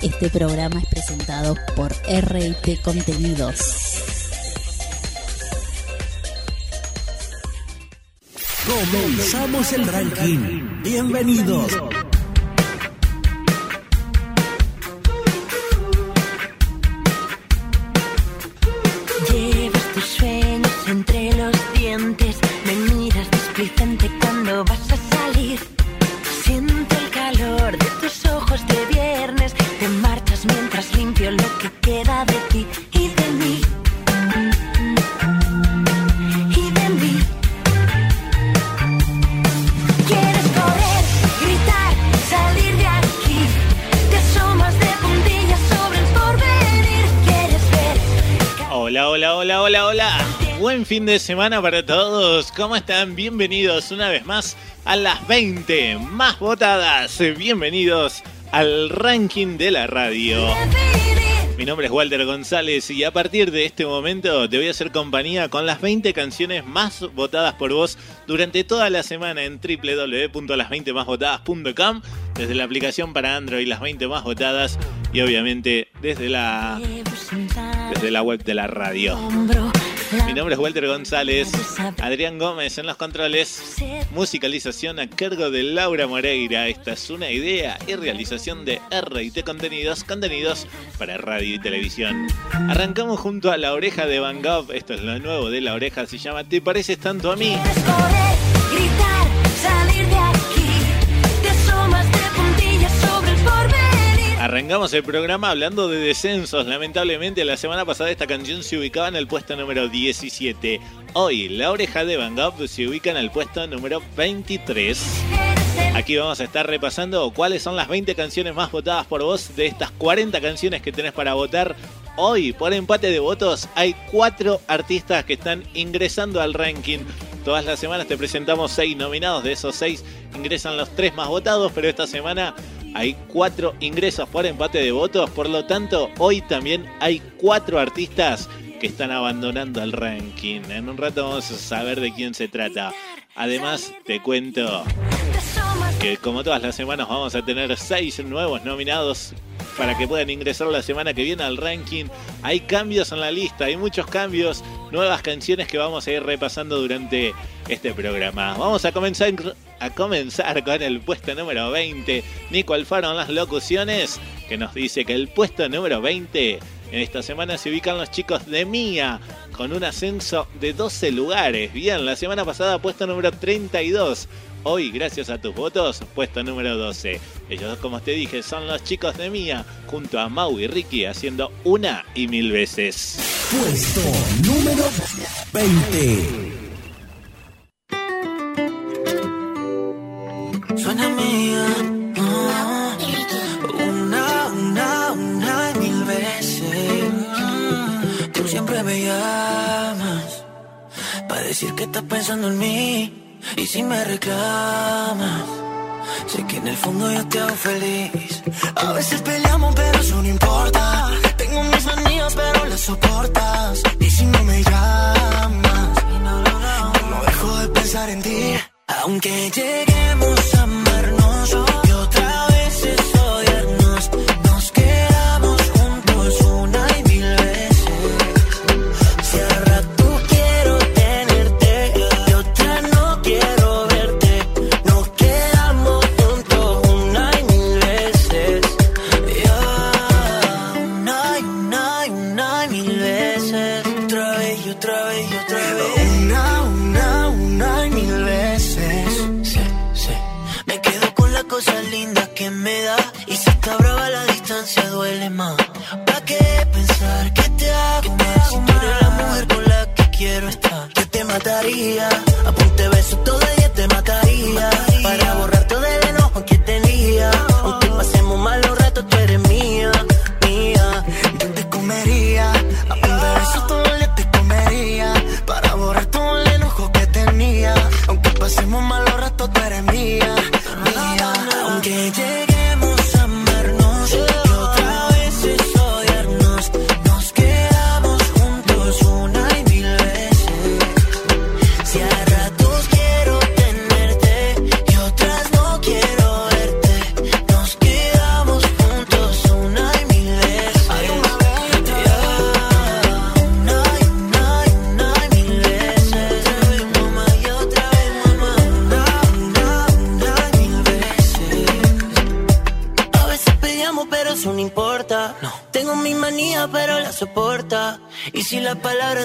Este programa es presentado por RT Contenidos. Comenzamos el ranking. Bienvenidos. Fin de semana para todos. ¿Cómo están? Bienvenidos una vez más a las 20 más votadas. Bienvenidos al ranking de la radio. Mi nombre es Walter González y a partir de este momento te voy a hacer compañía con las 20 canciones más votadas por vos durante toda la semana en www.las20másvotadas.com desde la aplicación para Android las 20 más votadas y obviamente desde la desde la web de la radio. Mi nombre es Walter González, Adrián Gómez en los controles, musicalización a cargo de Laura Moreira. Esta es una idea y realización de RT Contenidos, contenidos para radio y televisión. Arrancamos junto a La Oreja de Van Gogh, esto es lo nuevo de La Oreja, se llama Te pareces tanto a mí. Arrancamos el programa hablando de descensos. Lamentablemente, la semana pasada esta canción se ubicaba en el puesto número 17. Hoy, La Oreja de Van Gogh se ubica en el puesto número 23. Aquí vamos a estar repasando cuáles son las 20 canciones más votadas por vos de estas 40 canciones que tenés para votar. Hoy, por empate de votos, hay 4 artistas que están ingresando al ranking. Todas las semanas te presentamos 6 nominados, de esos 6 ingresan los 3 más votados, pero esta semana hay 4 ingresos por empate de votos, por lo tanto, hoy también hay 4 artistas que están abandonando el ranking. En un rato vamos a saber de quién se trata. Además, te cuento que como todas las semanas vamos a tener seis nuevos nominados para que puedan ingresar la semana que viene al ranking. Hay cambios en la lista, hay muchos cambios, nuevas canciones que vamos a ir repasando durante este programa. Vamos a comenzar a comenzar con el puesto número 20. Nico Alfaro en las locuciones, que nos dice que el puesto número 20 en esta semana se ubican los chicos de Mía con un ascenso de 12 lugares. Bien, la semana pasada puesto número 32. Hoy, gracias a tus votos, puesto número 12. Ellos, como te dije, son los chicos de Mía, junto a Mau y Ricky, haciendo una y mil veces. Puesto número 20. Suena mía. ah, Una, una, una y mil veces. Tú siempre me llamas. Para decir que estás pensando en mí. Y si me reclamas. Sé que en el fondo yo te hago feliz. A veces peleamos, pero eso no importa. Tengo mis manías, pero las soportas. Y si no me llamas, no dejo de pensar en ti. Aunque lleguemos a amarnos que me da. Y si está brava la distancia duele más. ¿Para qué pensar que te hago? Si tú eres la mujer con la que quiero estar. Yo te mataría. Apunte beso todo día te mataría. Para borrar todo el enojo que tenía. Aunque pasemos malos ratos, tú eres mía, mía. Yo te comería.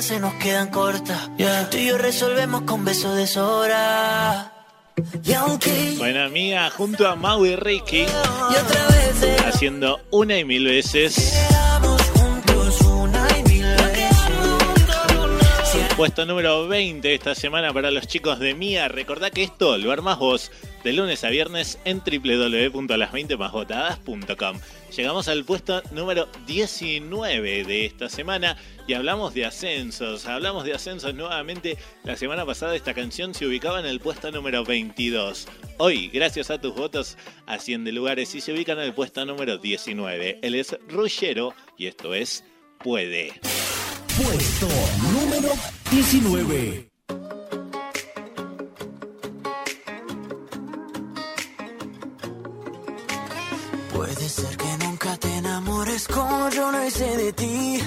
Palabras se nos quedan cortas, tú y yo resolvemos con besos de sobra. Y aunque Buena amiga, junto a Mau y Ricky, y otra vez haciendo una y mil veces. una y mil veces. Puesto número 20 esta semana para los chicos de Mía. Recordá que esto lo armás vos de lunes a viernes en www.las20másvotadas.com. Llegamos al puesto número 19 de esta semana y hablamos de ascensos. Hablamos de ascensos nuevamente. La semana pasada esta canción se ubicaba en el puesto número 22. Hoy, gracias a tus votos, asciende lugares y se ubica en el puesto número 19. Él es Rullero y esto es Puede. Puesto número 19. Ser que nunca te enamores como yo lo hice de ti.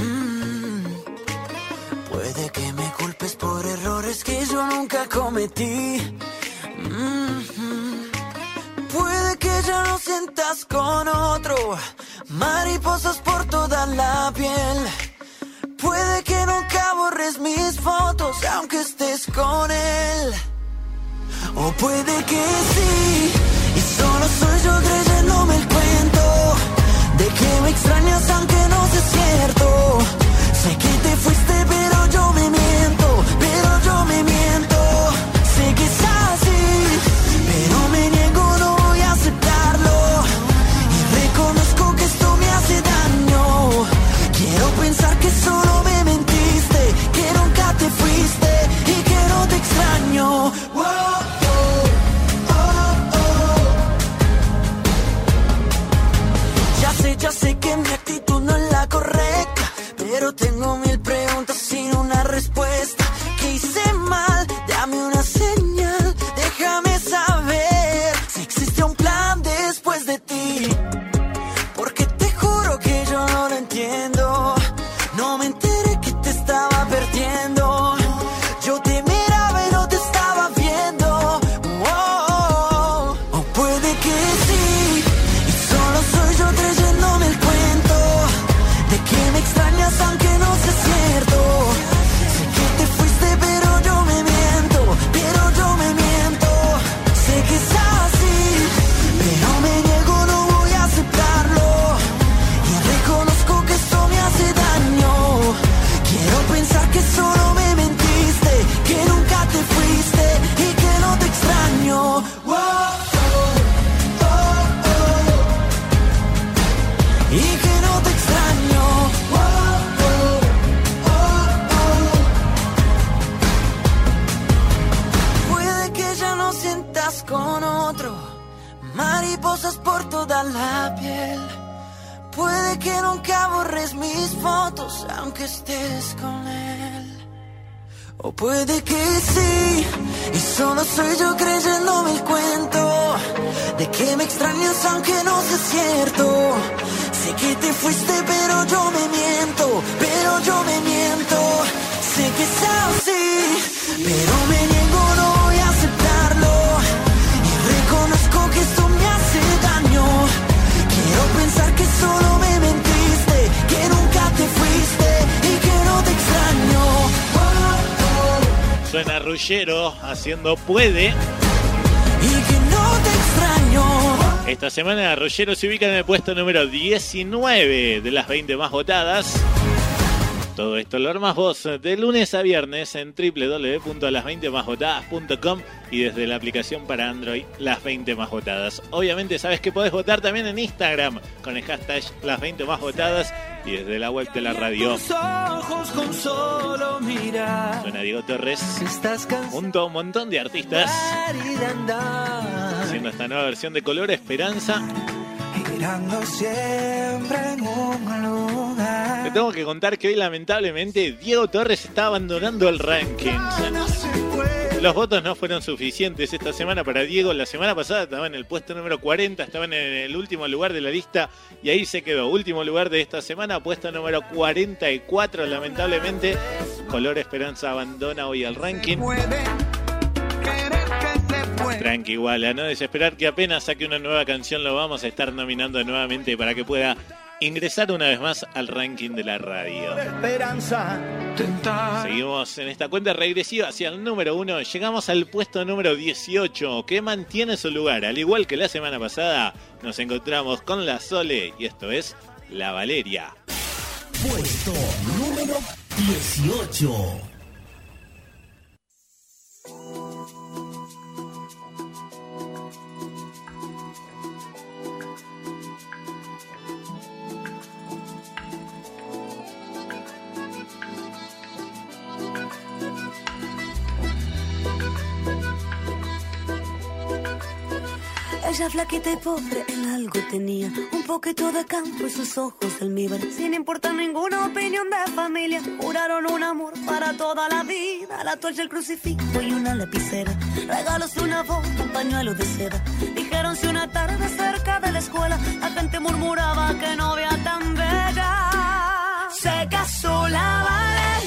Mm. Puede que me culpes por errores que yo nunca cometí. Mm. Puede que ya no sientas con otro mariposas por toda la piel. Puede que nunca borres mis fotos aunque estés con él. O puede que sí, y solo soy yo creyéndome el cuento de que me extrañas aunque no sea cierto. Sé que te fuiste, pero yo me miento, pero tengo mil con otro mariposas por toda la piel. Puede que nunca borres mis fotos aunque estés con él. O puede que sí, y solo soy yo creyéndome el cuento de que me extrañas aunque no sea cierto. Sé que te fuiste, pero yo me miento, pero yo me miento. Sé que es así, pero me niego, no solo me mentiste, que nunca te fuiste y que no te extraño. Oh, oh, Suena Rullero haciendo Puede. y que no te extraño. Esta semana Rullero se ubica en el puesto número 19 de las 20 más votadas. Todo esto lo armas vos de lunes a viernes en www.las20másvotadas.com y desde la aplicación para Android Las 20 Más Votadas. Obviamente sabes que podés votar también en Instagram con el hashtag Las 20 Más Votadas y desde la web de la radio. Suena Diego Torres junto a un montón de artistas haciendo esta nueva versión de Color Esperanza. Girando siempre en un lugar. Te tengo que contar que hoy lamentablemente Diego Torres está abandonando el ranking. Los votos no fueron suficientes esta semana para Diego. La semana pasada estaba en el puesto número 40, estaban en el último lugar de la lista y ahí se quedó. Último lugar de esta semana, puesto número 44, lamentablemente. Color Esperanza abandona hoy el ranking. Tranqui, igual, a no desesperar que apenas saque una nueva canción lo vamos a estar nominando nuevamente para que pueda ingresar una vez más al ranking de la radio. Esperanza. Seguimos en esta cuenta regresiva hacia el número uno. Llegamos al puesto número 18, que mantiene su lugar. Al igual que la semana pasada, nos encontramos con la Sole y esto es La Valeria. Puesto número 18. Ella flaquita y pobre en algo tenía. Un poquito de campo y sus ojos almíbar Sin importar ninguna opinión de familia Juraron un amor para toda la vida. La toalla, el crucifijo y una lapicera. Regalos, una voz, un pañuelo de seda. Dijeron si una tarde cerca de la escuela La gente murmuraba que novia tan bella. Se casó la Valeria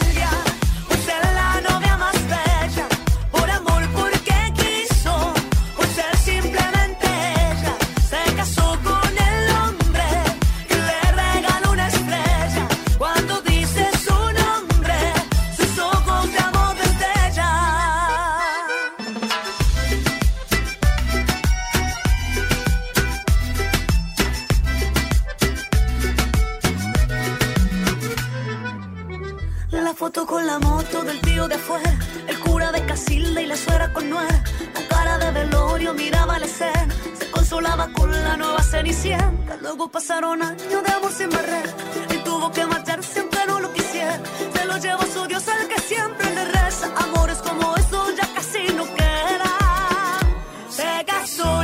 con la moto del tío de afuera, el cura de Casilda y la suegra con nuera. Con cara de velorio miraba la escena, se consolaba con la nueva cenicienta. Luego pasaron años de amor sin barrera y tuvo que marcharse aunque no lo quisiera. Se lo llevó su Dios al que siempre le reza. Amores como esos ya casi no quedan. Se casó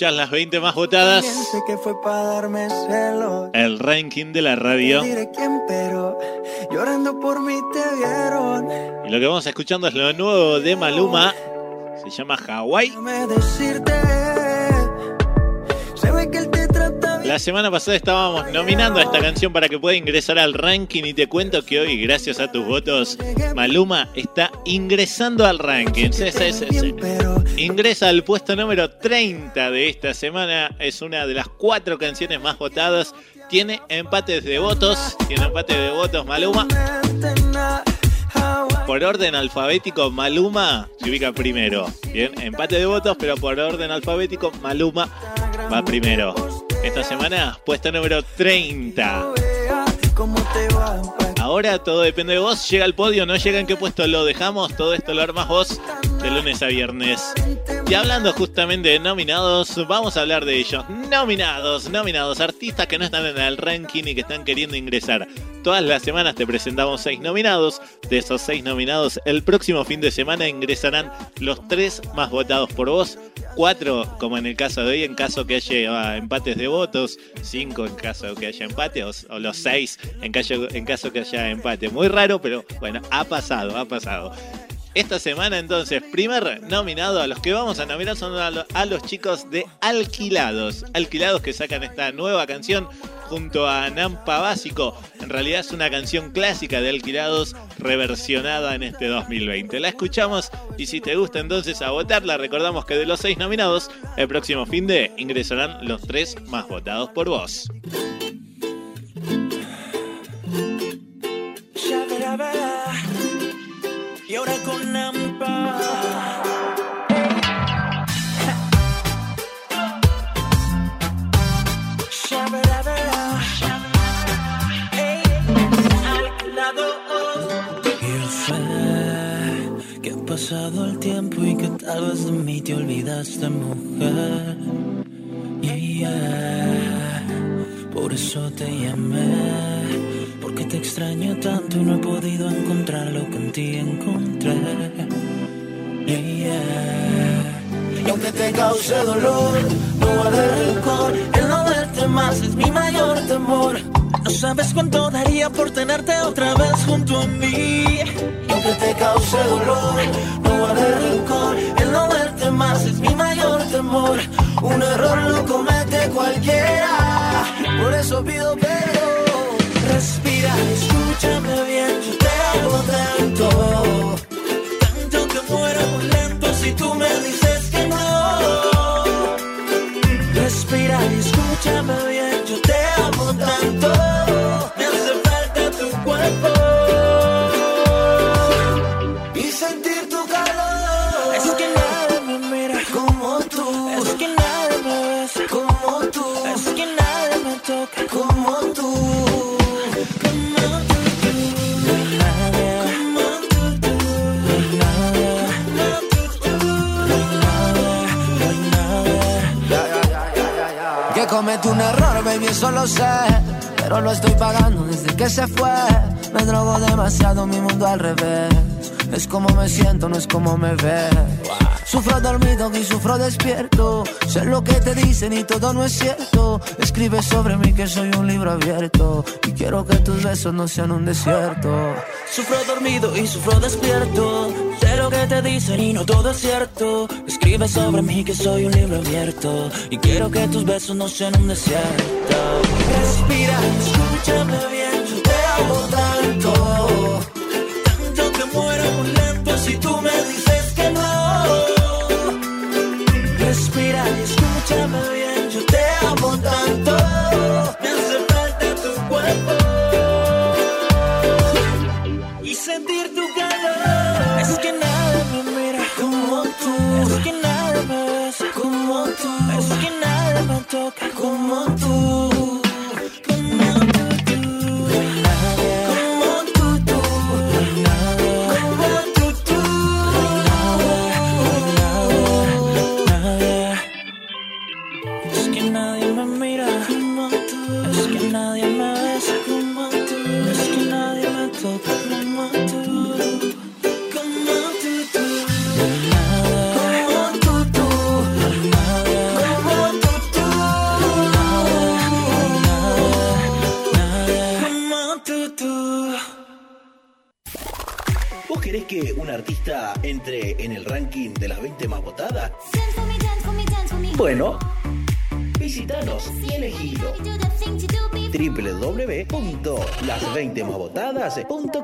Escuchás las 20 más votadas. Que fue para darme celos. El ranking de la radio. No diré quién, pero llorando por mí te vieron. Y lo que vamos escuchando es lo nuevo de Maluma. Se llama bien. La semana pasada estábamos nominando a esta canción para que pueda ingresar al ranking y te cuento que hoy, gracias a tus votos, Maluma está ingresando al ranking. Sí, sí, sí, sí. Ingresa al puesto número 30 de esta semana. Es una de las cuatro canciones más votadas. Tiene empates de votos. Tiene empates de votos Maluma. Por orden alfabético, Maluma se ubica primero. Bien, empate de votos, pero por orden alfabético, Maluma va primero. Esta semana, puesto número 30. Ahora todo depende de vos. Llega al podio, no llega en qué puesto lo dejamos. Todo esto lo armas vos de lunes a viernes. Y hablando justamente de nominados, vamos a hablar de ellos. Nominados, nominados, artistas que no están en el ranking y que están queriendo ingresar. Todas las semanas te presentamos seis nominados. De esos seis nominados, el próximo fin de semana ingresarán los tres más votados por vos. Cuatro, como en el caso de hoy, en caso que haya empates de votos. Cinco en caso que haya empate. O, o los seis en caso, en caso que haya empate. Muy raro, pero bueno, ha pasado, ha pasado. Esta semana entonces, primer nominado a los que vamos a nominar son a, lo- a los chicos de Alquilados. Alquilados que sacan esta nueva canción junto a Nampa Básico. En realidad es una canción clásica de Alquilados reversionada en este 2020. La escuchamos y si te gusta entonces a votarla, recordamos que de los seis nominados, el próximo fin de ingresarán los tres más votados por vos. Y ahora con Nampa. Shabadabada. Ey, al lado. Yo sé que ha pasado el tiempo y que tal vez de mí te olvidaste, mujer. Yeah, yeah. Por eso te llamé. Porque te extraño tanto y no he podido encontrar lo que en ti encontré. Yeah, yeah. Y aunque te cause dolor, no guarde rencor. El no verte más es mi mayor temor. No sabes cuánto daría por tenerte otra vez junto a mí. Y aunque te cause dolor, no guarde rencor. El no verte más es mi mayor temor. Un error lo comete cualquiera. Por eso pido perdón. Respira, escúchame bien, yo te tanto. Tanto eso lo sé. Pero lo estoy pagando desde que se fue. Me drogo demasiado, mi mundo al revés. Es como me siento, no es como me ves. Sufro dormido y sufro despierto. Sé lo que te dicen y todo no es cierto. Escribe sobre mí que soy un libro abierto. Y quiero que tus besos no sean un desierto. Sufro dormido y sufro despierto. Sé lo que te dicen y no todo es cierto. Escribe sobre mí que soy un libro abierto. Y quiero que tus besos no sean un desierto. Respira, escúchame bien, yo te amo tanto. Tanto que muero lento si tú me Respira y escúchame bien, yo te amo tanto.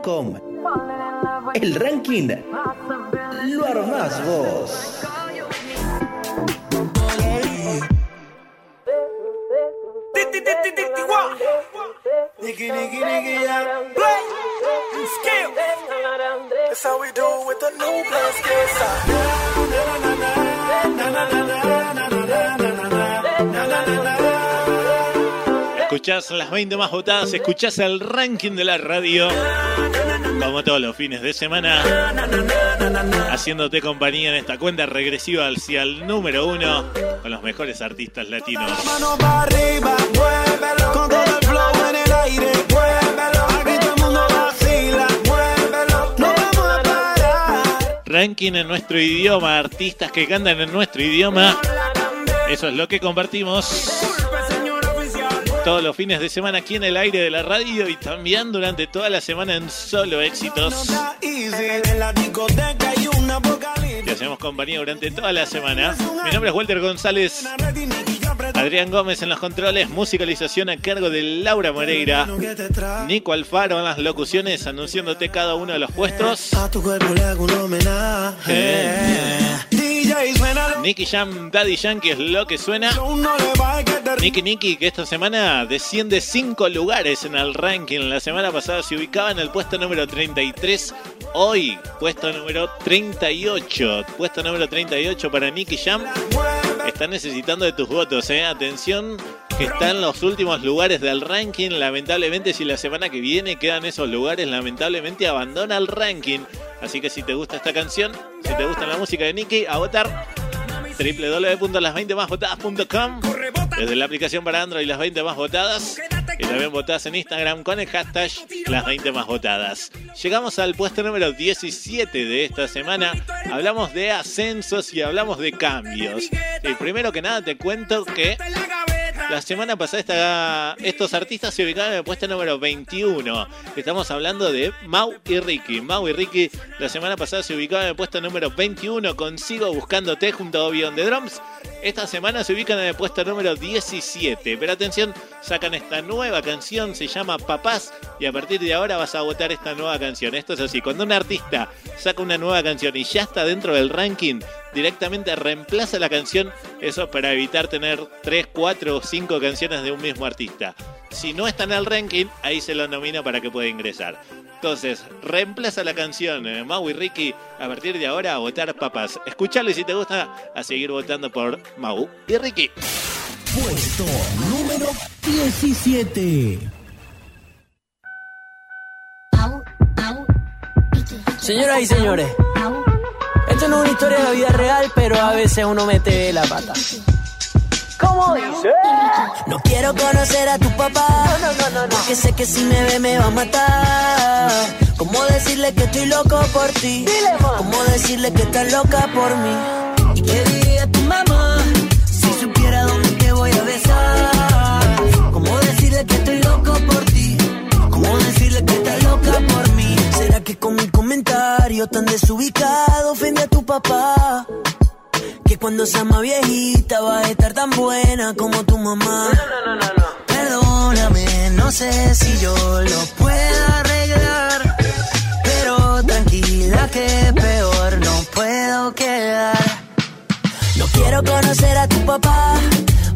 www.las20másvotadas.com El ranking lo armás vos. Escuchás las 20 más votadas, escuchás el ranking de la radio. Como todos los fines de semana, haciéndote compañía en esta cuenta regresiva hacia el número uno con los mejores artistas latinos. Ranking en nuestro idioma, artistas que cantan en nuestro idioma. Eso es lo que compartimos. Todos los fines de semana aquí en el aire de la radio y también durante toda la semana en Solo Éxitos. Te hacemos compañía durante toda la semana. Mi nombre es Walter González. Adrián Gómez en los controles, musicalización a cargo de Laura Moreira. Nico Alfaro en las locuciones, anunciándote cada uno de los puestos. A tu cuerpo le hago un homenaje. DJ, suena Nicky Jam, Daddy Yankee es lo que suena. Nicky Nicky, que esta semana desciende 5 lugares en el ranking. La semana pasada se ubicaba en el puesto número 33. Hoy, puesto número 38. Puesto número 38 para Nicky Jam. Está necesitando de tus votos, eh. Atención, que está en los últimos lugares del ranking. Lamentablemente, si la semana que viene quedan esos lugares, lamentablemente abandona el ranking. Así que si te gusta esta canción, si te gusta la música de Nicky, a votar www.las20másvotadas.com desde la aplicación para Android las 20 más votadas y también votadas en Instagram con el hashtag las 20 más votadas. Llegamos al puesto número 17 de esta semana. Hablamos de ascensos y hablamos de cambios. Y primero que nada te cuento que la semana pasada esta- estos artistas se ubicaban en el puesto número 21. Estamos hablando de Mau y Ricky. Mau y Ricky la semana pasada se ubicaban en el puesto número 21 con Sigo Buscándote junto a Obi on the Drums. Esta semana se ubican en el puesto número 17. Pero atención, sacan esta nueva canción, se llama Papás y a partir de ahora vas a votar esta nueva canción. Esto es así, cuando un artista saca una nueva canción y ya está dentro del ranking, directamente reemplaza la canción, eso para evitar tener 3, 4 o 5 canciones de un mismo artista. Si no está en el ranking, ahí se lo nomina para que pueda ingresar. Entonces, reemplaza la canción eh, Mau y Ricky a partir de ahora a votar papas. Escuchalo y si te gusta, a seguir votando por Mau y Ricky. Puesto número 17. Señoras y señores, esto no es una historia de la vida real, pero a veces uno mete la pata. ¿Cómo dice? No quiero conocer a tu papá. No, no, no, no. Porque sé que si me ve me va a matar. ¿Cómo decirle que estoy loco por ti? Dile. ¿Cómo decirle que estás loca por mí? ¿Y qué que con mi comentario tan desubicado ofendí a tu papá? Que cuando sea más viejita va a estar tan buena como tu mamá. Perdóname, no sé si yo lo puedo arreglar. Pero tranquila que peor no puedo quedar. No quiero conocer a tu papá,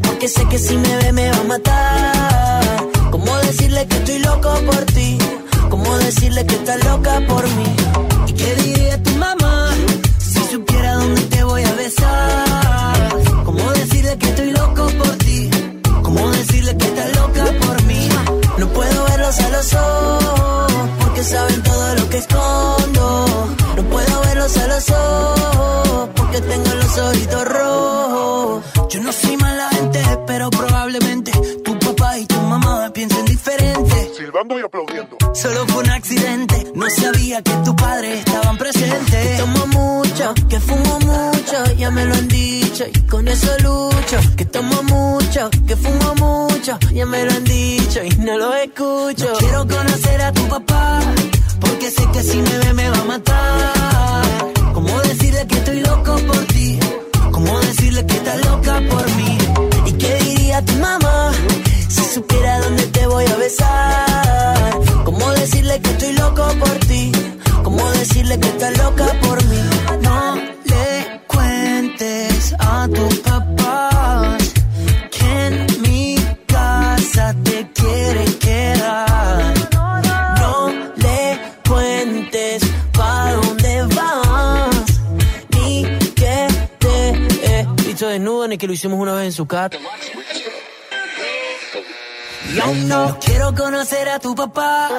porque sé que si me ve me va a matar. ¿Cómo decirle que estoy loco por ti? ¿Cómo decirle que estás loca por mí? ¿Y qué diría tu mamá si supiera dónde te voy a besar? ¿Cómo decirle que estoy loco por ti? ¿Cómo decirle que estás loca por mí? No puedo verlos a los ojos, porque saben todo lo que escondo. No puedo verlos a los ojos, porque tengo los ojitos y aplaudiendo. Solo fue un accidente, no sabía que tu padre estaban presentes. tomo mucho, que fumo mucho, ya me lo han dicho y con eso lucho. Que tomo mucho, que fumo mucho, ya me lo han dicho y no lo escucho. Quiero conocer a tu papá, porque sé que si me ve me va a matar. ¿Cómo decirle que estoy loco por ti? ¿Cómo decirle que estás loca por mí? ¿Y qué diría tu mamá si supiera dónde te voy a besar? decirle que estoy loco por ti, cómo decirle que estás loca por mí. No le cuentes a tu papá que en mi casa te quiere quedar. No le cuentes para dónde vas, ni que te he visto desnudo ni que lo hicimos una vez en su casa. Yo no quiero conocer a tu papá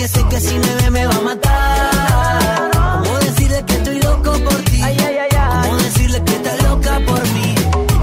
porque sé que si me ve me va a matar. ¿Cómo decirle que estoy loco por ti? ¿Cómo decirle que estás loca por mí?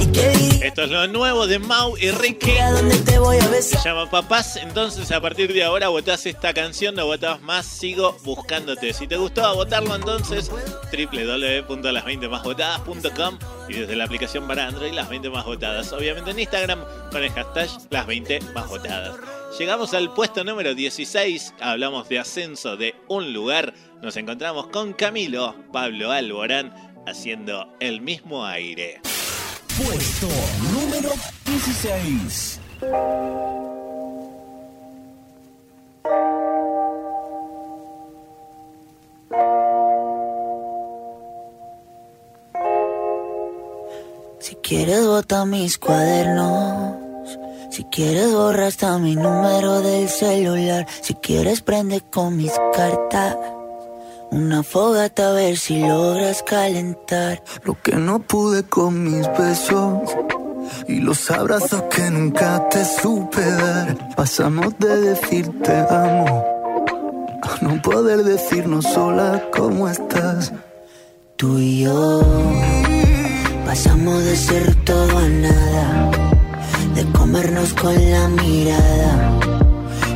¿Y qué Esto es lo nuevo de Mau y Ricky. a dónde te voy a Se besar? llama Papás, entonces a partir de ahora votás esta canción, no votabas más, sigo buscándote. Si te gustó votarlo entonces, www.las20másvotadas.com y desde la aplicación para Android las 20 más votadas. Obviamente en Instagram con el hashtag las 20 más votadas. Llegamos al puesto número 16, hablamos de ascenso de un lugar, nos encontramos con Camilo Pablo Alborán haciendo el mismo aire. Puesto número 16. Si quieres bota mis cuadernos. Si quieres borra hasta mi número del celular. Si quieres prende con mis cartas. Una fogata a ver si logras calentar. Lo que no pude con mis besos y los abrazos que nunca te supe dar. Pasamos de decirte amo a no poder decirnos sola cómo estás. Tú y yo pasamos de ser todo a nada, de comernos con la mirada.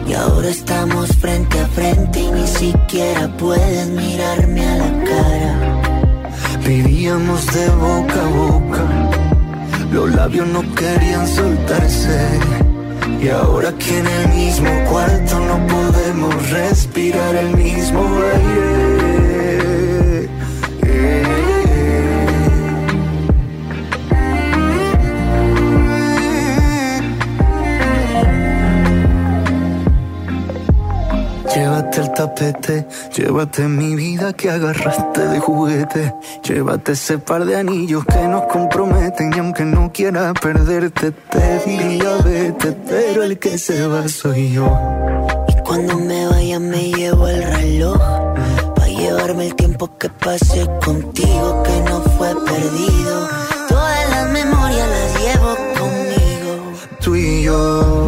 Y ahora estamos frente a frente y ni siquiera puedes mirarme a la cara. Vivíamos de boca a boca, los labios no querían soltarse. Y ahora aquí en el mismo cuarto no podemos respirar el mismo aire. Llévate el tapete, llévate mi vida que agarraste de juguete. Llévate ese par de anillos que nos comprometen y aunque no quiera perderte te diría vete, pero el que se va soy yo. Y cuando me vaya me llevo el reloj, para llevarme el tiempo que pasé contigo que no fue perdido. Todas las memorias las llevo conmigo. Tú y yo,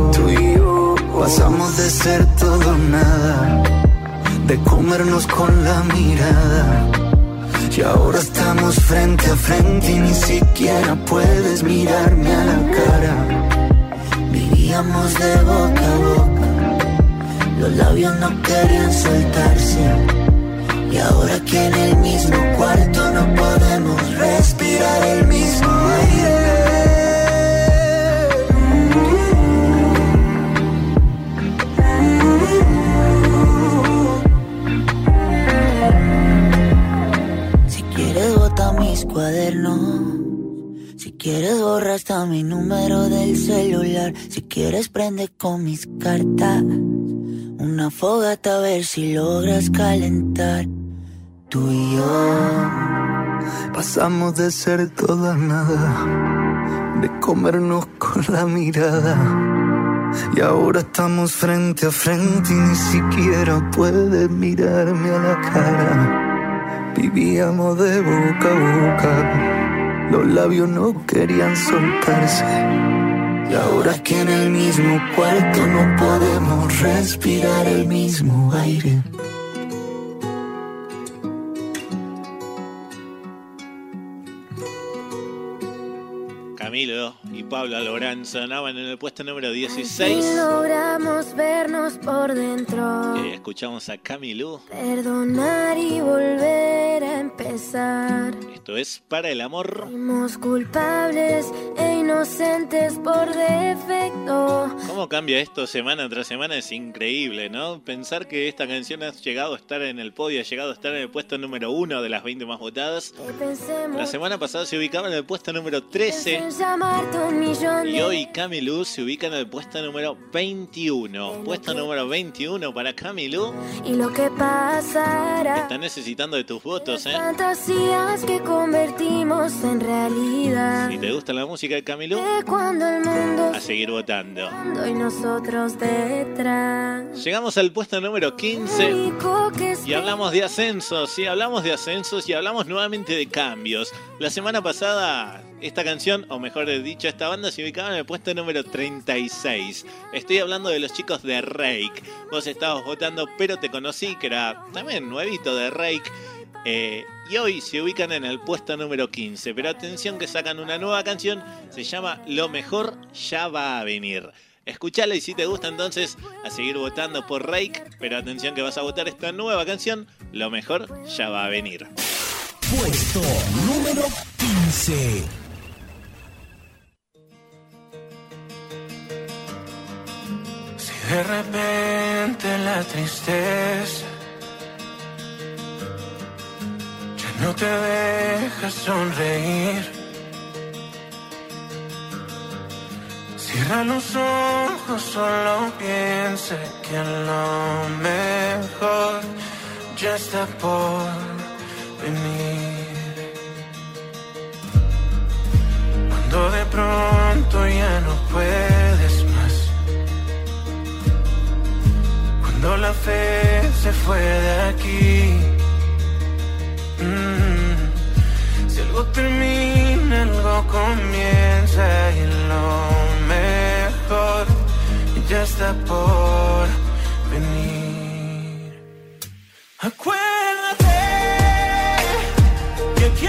pasamos de ser todo nada, de comernos con la mirada. Y ahora estamos frente a frente y ni siquiera puedes mirarme a la cara. Vivíamos de boca a boca, los labios no querían soltarse. Y ahora que en el mismo cuarto no podemos respirar el mismo aire. Mis cuadernos. Si quieres borra hasta mi número del celular. Si quieres prende con mis cartas. Una fogata a ver si logras calentar. Tú y yo. Pasamos de ser todo a nada, de comernos con la mirada. Y ahora estamos frente a frente y ni siquiera puedes mirarme a la cara. Vivíamos de boca a boca, los labios no querían soltarse. Y ahora que en el mismo cuarto no podemos respirar el mismo aire. Camilo y Pablo Alborán sonaban en el puesto número 16. logramos vernos por dentro. Eh, escuchamos a Camilo. Perdonar y volver a empezar. Esto es para el amor. Fuimos culpables e inocentes por defecto. ¿Cómo cambia esto semana tras semana? Es increíble, ¿no? Pensar que esta canción ha llegado a estar en el podio, ha llegado a estar en el puesto número uno de las 20 más votadas. La semana pasada se ubicaba en el puesto número 13 en llamarte un millón y hoy Camilú se ubica en el puesto número 21. Puesto número 21 para Camilú. y lo que pasará. Está necesitando de tus votos, ¿eh? Fantasías que convertimos en realidad. Si te gusta la música de Camilú, A seguir votando. ando y nosotros detrás. Llegamos al puesto número 15. Único que Y hablamos de ascensos, sí, hablamos de ascensos y hablamos nuevamente de cambios. La semana pasada esta canción, o mejor dicho, esta banda se ubicaba en el puesto número 36. Estoy hablando de los chicos de Rake. Vos estabas votando, pero te conocí, que era también nuevito de Rake. Eh, y hoy se ubican en el puesto número 15. Pero atención que sacan una nueva canción, se llama Lo mejor ya va a venir. Escuchala y si te gusta entonces a seguir votando por Rake. Pero atención que vas a votar esta nueva canción, Lo mejor ya va a venir. Puesto número 15. Si de repente la tristeza no te deja sonreír. Cierra los ojos, solo piensa que lo mejor ya está por venir. Cuando de pronto ya no puedes más. Cuando la fe se fue de aquí. Mm. Si algo termina, algo comienza y lo mejor ya está por venir. Acuérdate que aquí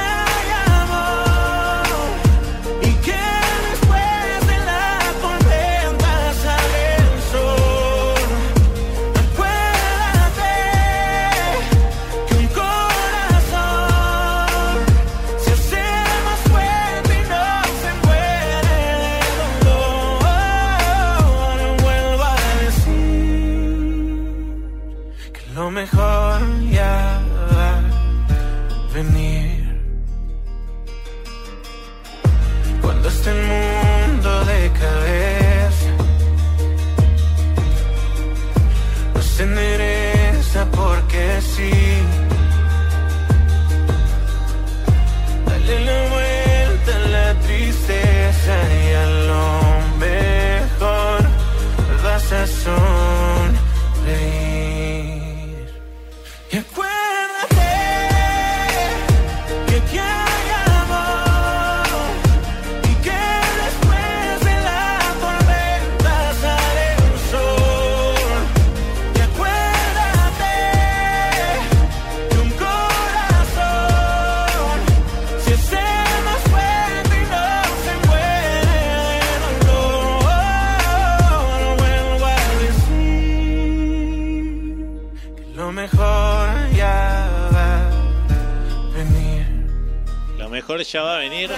mejor ya va a venir.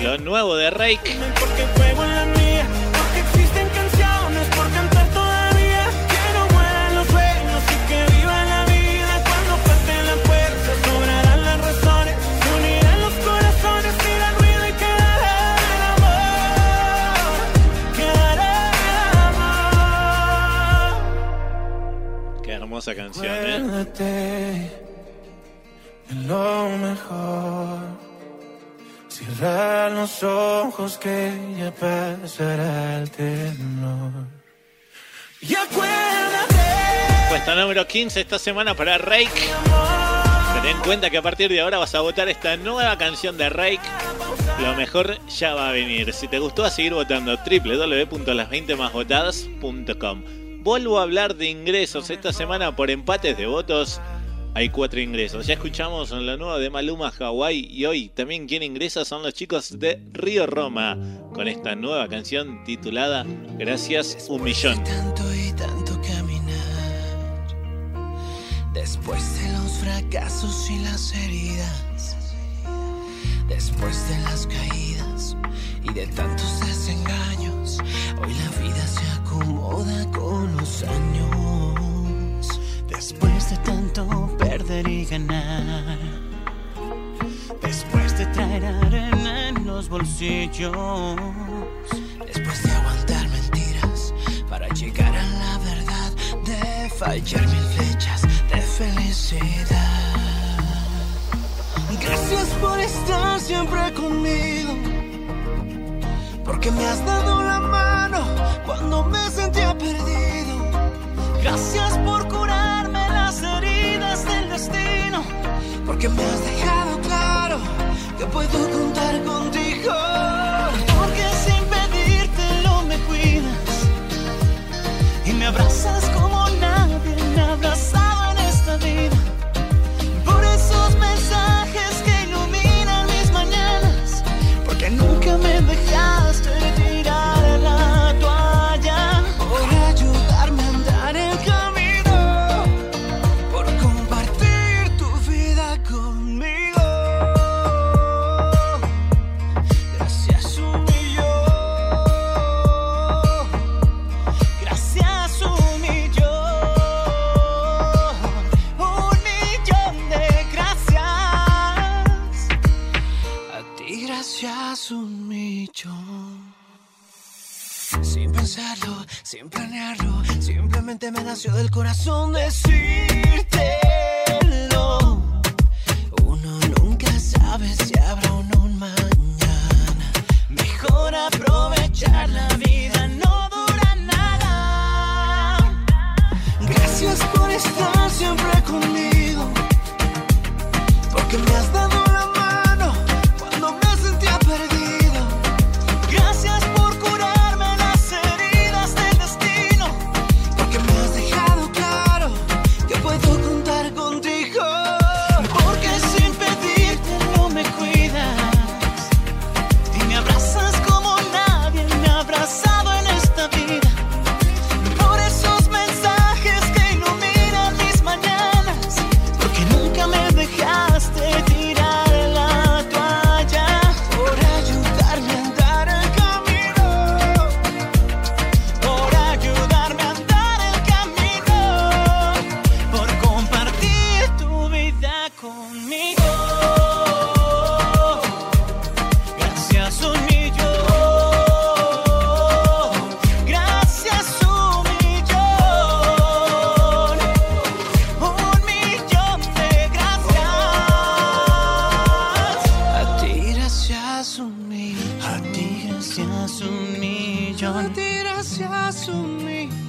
Lo nuevo de Rake. Número 15 esta semana para Rake. Ten en cuenta que a partir de ahora vas a votar esta nueva canción de Rake. Lo mejor ya va a venir. Si te gustó, a seguir votando www.las20másvotadas.com. Vuelvo a hablar de ingresos. Esta semana por empates de votos hay cuatro ingresos. Ya escuchamos lo nuevo de Maluma Hawaii y hoy también quien ingresa son los chicos de Río Roma con esta nueva canción titulada Gracias un millón. Después de los fracasos y las heridas. Después de las caídas y de tantos desengaños. Hoy la vida se acomoda con los años. Después de tanto perder y ganar. Después de traer arena en los bolsillos. Después de aguantar mentiras para llegar a la verdad. De fallar mil flechas Gracias por estar siempre conmigo. Porque me has dado la mano cuando me sentía perdido. Gracias por curarme las heridas del destino porque me has dejado claro que puedo contar contigo. Porque sin pedírtelo me cuidas y me abrazas como nadie me ha un millón. Sin pensarlo, sin planearlo, simplemente me nació del corazón decírtelo. Uno nunca sabe si habrá un, un mañana. Mejor aprovechar la vida, no dura nada. Gracias por estar siempre conmigo, porque me has dado gracias un millón, a ti gracias un millón.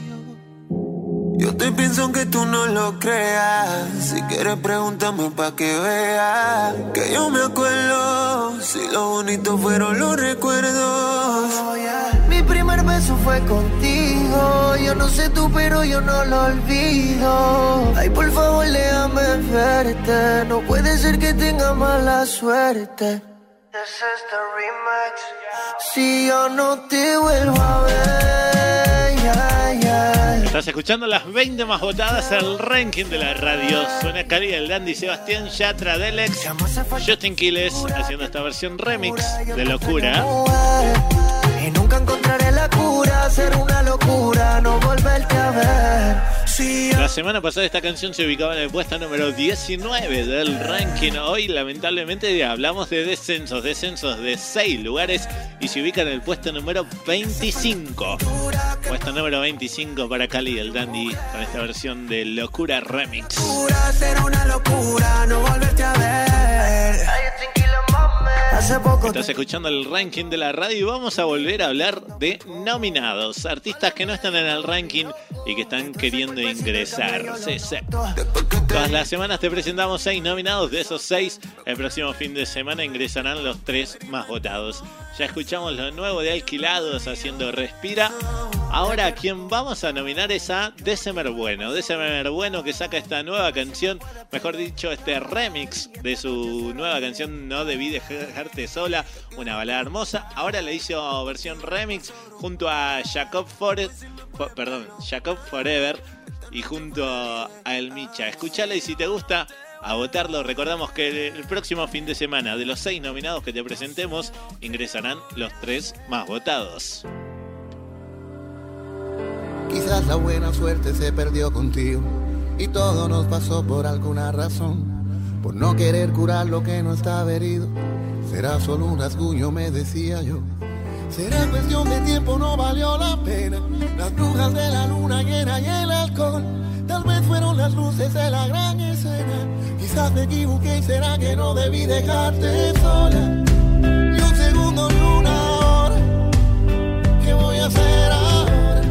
Yo te pienso aunque tú no lo creas. Si quieres pregúntame pa' que veas que yo me acuerdo. Si lo bonito fueron los recuerdos. Mi primer beso fue contigo. Yo no sé tú, pero yo no lo olvido. Ay, por favor, déjame verte. No puede ser que tenga mala suerte. This is the remix. Si yo no te vuelvo a ver. Estás escuchando las 20 más votadas el ranking de la radio. Suena Cali, el Dandy, Sebastián Yatra, Delex, Justin Quiles haciendo esta versión remix de Locura. Y nunca encontraré la cura, ser una locura, no volverte a ver. Si La semana pasada esta canción se ubicaba en el puesto número 19 del ranking. Hoy lamentablemente hablamos de descensos, descensos de 6 lugares y se ubica en el puesto número 25. Puesto número 25 para Cali el Dandy con esta versión de Locura Remix. locura, ser una locura, no volverte a ver. Estás escuchando el ranking de la radio y vamos a volver a hablar de nominados, artistas que no están en el ranking y que están queriendo ingresar. Todas las semanas te presentamos seis nominados, de esos seis, el próximo fin de semana ingresarán los tres más votados. Ya escuchamos lo nuevo de Alquilados haciendo Respira. Ahora quien vamos a nominar es a December Bueno. December Bueno que saca esta nueva canción, mejor dicho, este remix de su nueva canción No debí dejarte sola, una balada hermosa. Ahora le hizo versión remix junto a Jacob Forest, fo- perdón, Jacob Forever y junto a El Micha. Escúchala y si te gusta, a votarlo. Recordamos que el próximo fin de semana, de los seis nominados que te presentemos, ingresarán los tres más votados. Quizás la buena suerte se perdió contigo y todo nos pasó por alguna razón, por no querer curar lo que no estaba herido. Será solo un rasguño, me decía yo. Será cuestión de tiempo, no valió la pena. Las brujas de la luna llena y el alcohol. Tal vez fueron las luces de la gran escena. Quizás me equivoqué y será que no debí dejarte sola. Ni un segundo ni una hora. ¿Qué voy a hacer ahora?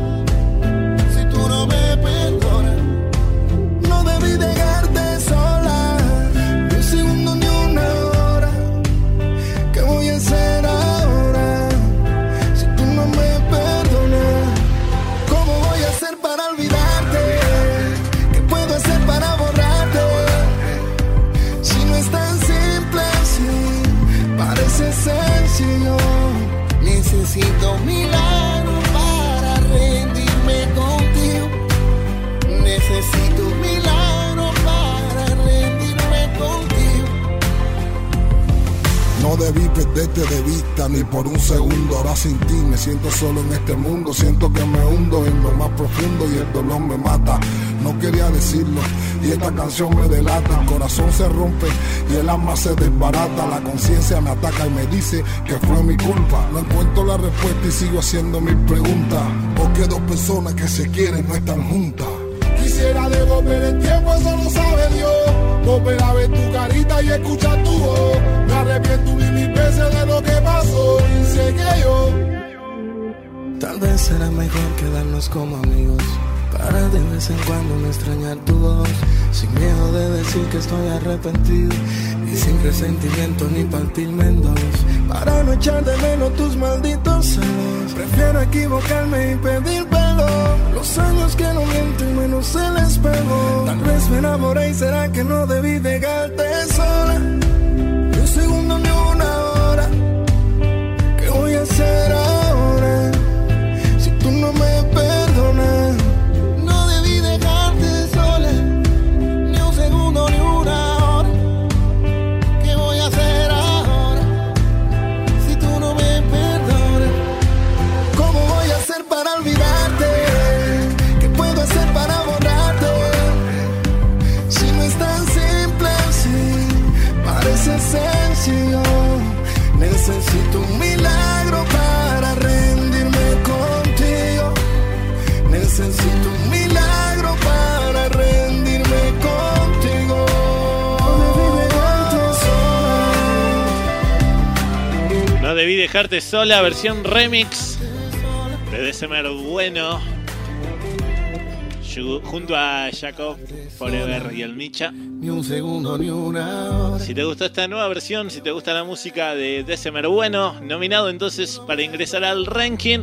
Si tú no me perdonas, no debí dejarte vista ni por un segundo. Ahora sin ti me siento solo en este mundo. Siento que me hundo en lo más profundo y el dolor me mata. No quería decirlo y esta canción me delata. El corazón se rompe y el alma se desbarata. La conciencia me ataca y me dice que fue mi culpa. No encuentro la respuesta y sigo haciendo mis preguntas. ¿Por qué dos personas que se quieren no están juntas? Quisiera devolver el tiempo, eso lo sabe Dios. Volver a ver tu carita y escuchar tu voz. Me arrepiento mil, mil veces de lo que pasó y sé que yo. Tal vez será mejor quedarnos como amigos. Para de vez en cuando no extrañar tu voz. Sin miedo de decir que estoy arrepentido. Y sin resentimiento ni partirme en dos. Para no echar de menos tus malditos celos. Prefiero equivocarme y pedir perdón. Los años que no mienten menos se les pegó. Tal vez me enamoré y será que no debí dejarte dejarte sola, versión remix de DSMR Bueno. Junto a Jacob Forever y el Micha. Ni un segundo ni una. Si te gustó esta nueva versión, si te gusta la música de DSMR Bueno, nominado entonces para ingresar al ranking.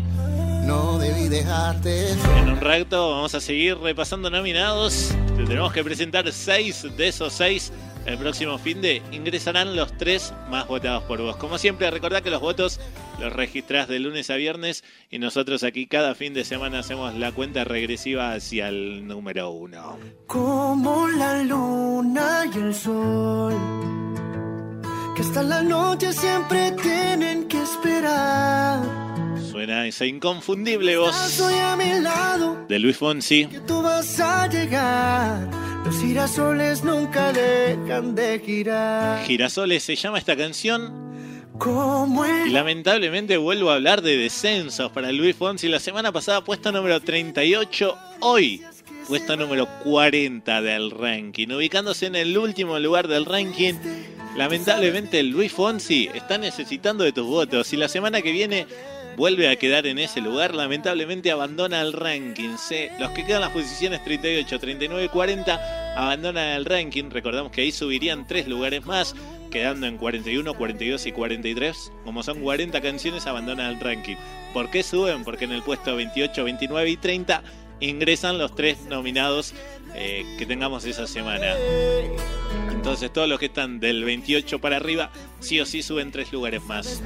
No debí dejarte En un rato vamos a seguir repasando nominados. Te tenemos que presentar seis de esos seis. El próximo fin de ingresarán los tres más votados por vos. Como siempre, recordá que los votos los registrás de lunes a viernes y nosotros aquí cada fin de semana hacemos la cuenta regresiva hacia el número uno. Como la luna y el sol, que hasta la noche siempre tienen que esperar. Suena esa inconfundible voz Estoy a mi lado, de Luis Fonsi. tú vas a llegar. Los girasoles nunca dejan de girar. Girasoles se llama esta canción. Como Y el lamentablemente vuelvo a hablar de descensos para Luis Fonsi. La semana pasada puesto número 38, hoy puesto número 40 del ranking. Ubicándose en el último lugar del ranking. Lamentablemente Luis Fonsi está necesitando de tus votos. Y la semana que viene vuelve a quedar en ese lugar, lamentablemente abandona el ranking. Los que quedan las posiciones 38, 39 y 40 abandonan el ranking. Recordamos que ahí subirían tres lugares más, quedando en 41, 42 y 43. Como son 40 canciones, abandonan el ranking. ¿Por qué suben? Porque en el puesto 28, 29 y 30 ingresan los tres nominados eh, que tengamos esa semana. Entonces todos los que están del 28 para arriba, sí o sí suben tres lugares más.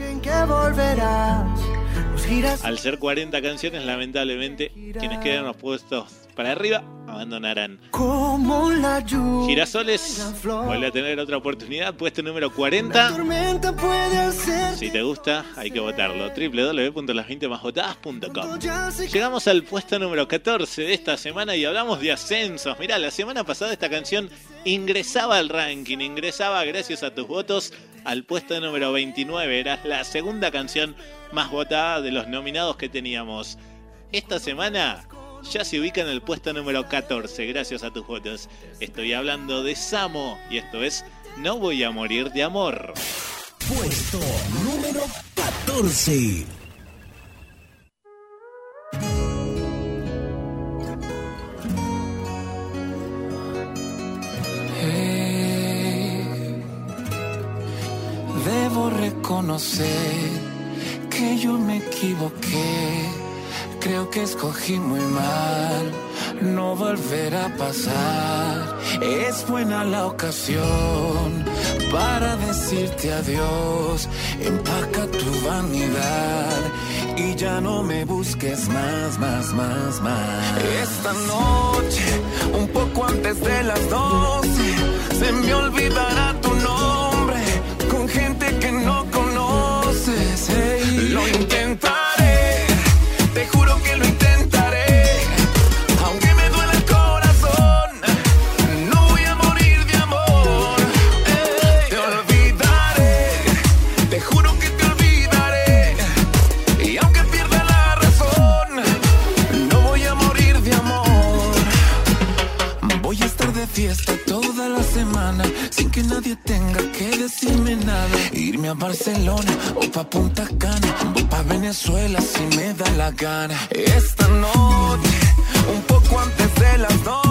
Al ser 40 canciones, lamentablemente, quienes quedan los puestos para arriba abandonarán. como la lluvia. Girasoles vuelve a tener otra oportunidad, puesto número La 40. tormenta puede hacer Si te gusta, hay que votarlo. www.las20másvotadas.com Llegamos al puesto número 14 de esta semana y hablamos de ascensos. Mirá, la semana pasada esta canción ingresaba al ranking, ingresaba gracias a tus votos al puesto número 29. Era la segunda canción más votada de los nominados que teníamos. Esta semana ya se ubica en el puesto número 14 gracias a tus votos. Estoy hablando de Samo y esto es No voy a morir de amor. Puesto número 14. Debo reconocer que yo me equivoqué. Creo que escogí muy mal. No volverá a pasar. Es buena la ocasión para decirte adiós. Empaca tu vanidad y ya no me busques más, más, más, más. Esta noche, un poco antes de las doce, se me olvidará tu nombre con gente que no conoces. intentaré, Barcelona o pa Punta Cana, voy pa Venezuela si me da la gana. Esta noche, un poco antes de las 12,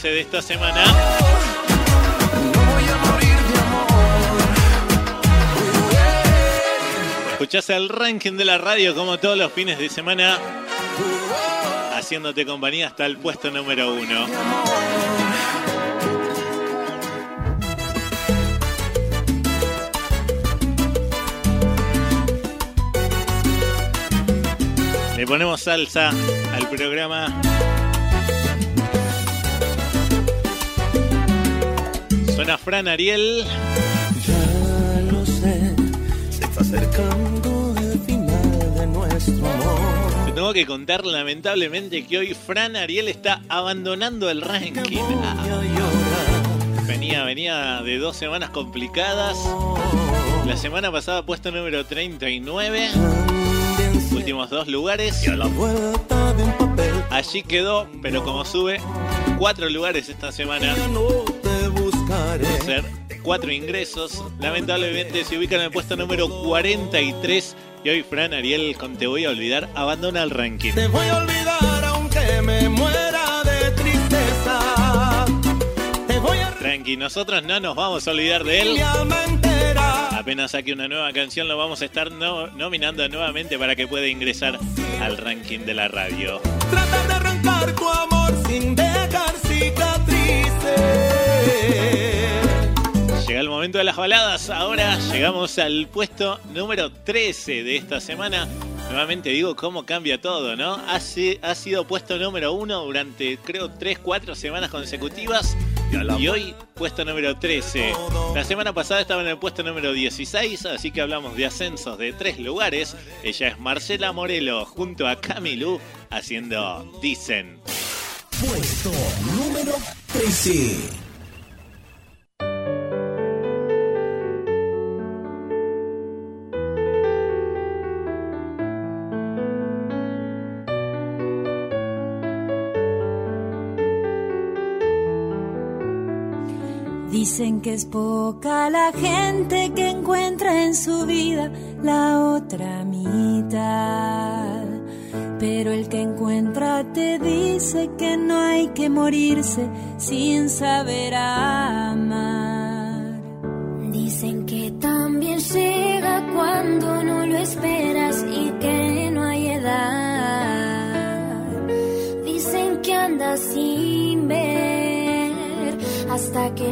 11 de esta semana. Escuchás el ranking de la radio como todos los fines de semana, haciéndote compañía hasta el puesto número uno. Le ponemos salsa al programa Suena Fran Ariel. Ya lo sé, se está acercando el final de nuestro amor. Te tengo que contar lamentablemente que hoy Fran Ariel está abandonando el ranking. Venía, venía de dos semanas complicadas. La semana pasada puesto número 39. Últimos dos lugares. Allí quedó, pero como sube, cuatro lugares esta semana. Ser cuatro ingresos. Lamentablemente se ubica en el puesto número 43. Y hoy Fran Ariel con Te Voy a Olvidar abandona el ranking. Te voy a olvidar aunque me muera de tristeza. Te voy a Tranqui, nosotros no nos vamos a olvidar de él. Apenas saque una nueva canción lo vamos a estar no- nominando nuevamente para que pueda ingresar al ranking de la radio. Tratar de arrancar tu amor sin dejar Llega el momento de las baladas. Ahora llegamos al puesto número 13 de esta semana. Nuevamente digo cómo cambia todo, ¿no? Ha, si- ha sido puesto número uno durante creo 3-4 semanas consecutivas. Y hoy puesto número 13. La semana pasada estaba en el puesto número 16, así que hablamos de ascensos de tres lugares. Ella es Marcela Morelo junto a Camilú haciendo Dicen. Puesto número 13. Dicen que es poca la gente que encuentra en su vida la otra mitad. Pero el que encuentra te dice que no hay que morirse sin saber amar. Dicen que también llega cuando no lo esperas y que no hay edad. Dicen que andas sin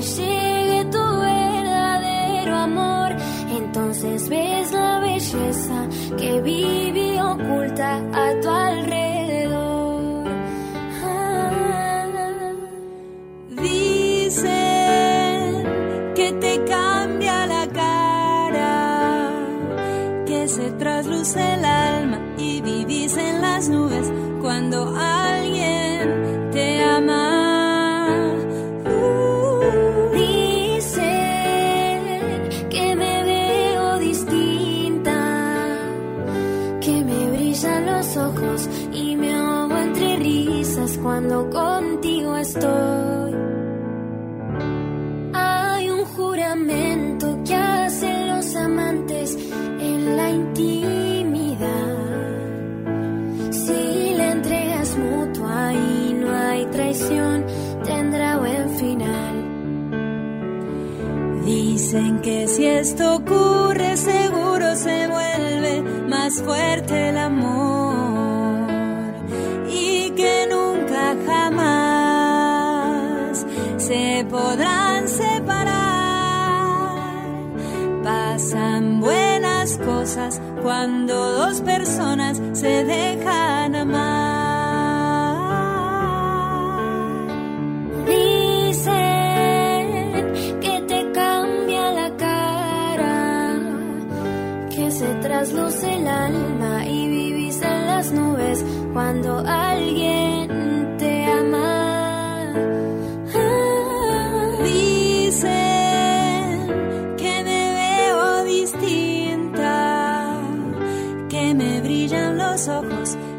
llegue tu verdadero amor. Entonces ves la belleza que vive oculta a tu alrededor. Esto ocurre seguro se vuelve más fuerte el amor y que nunca jamás se podrán separar. Pasan buenas cosas cuando dos personas se dejan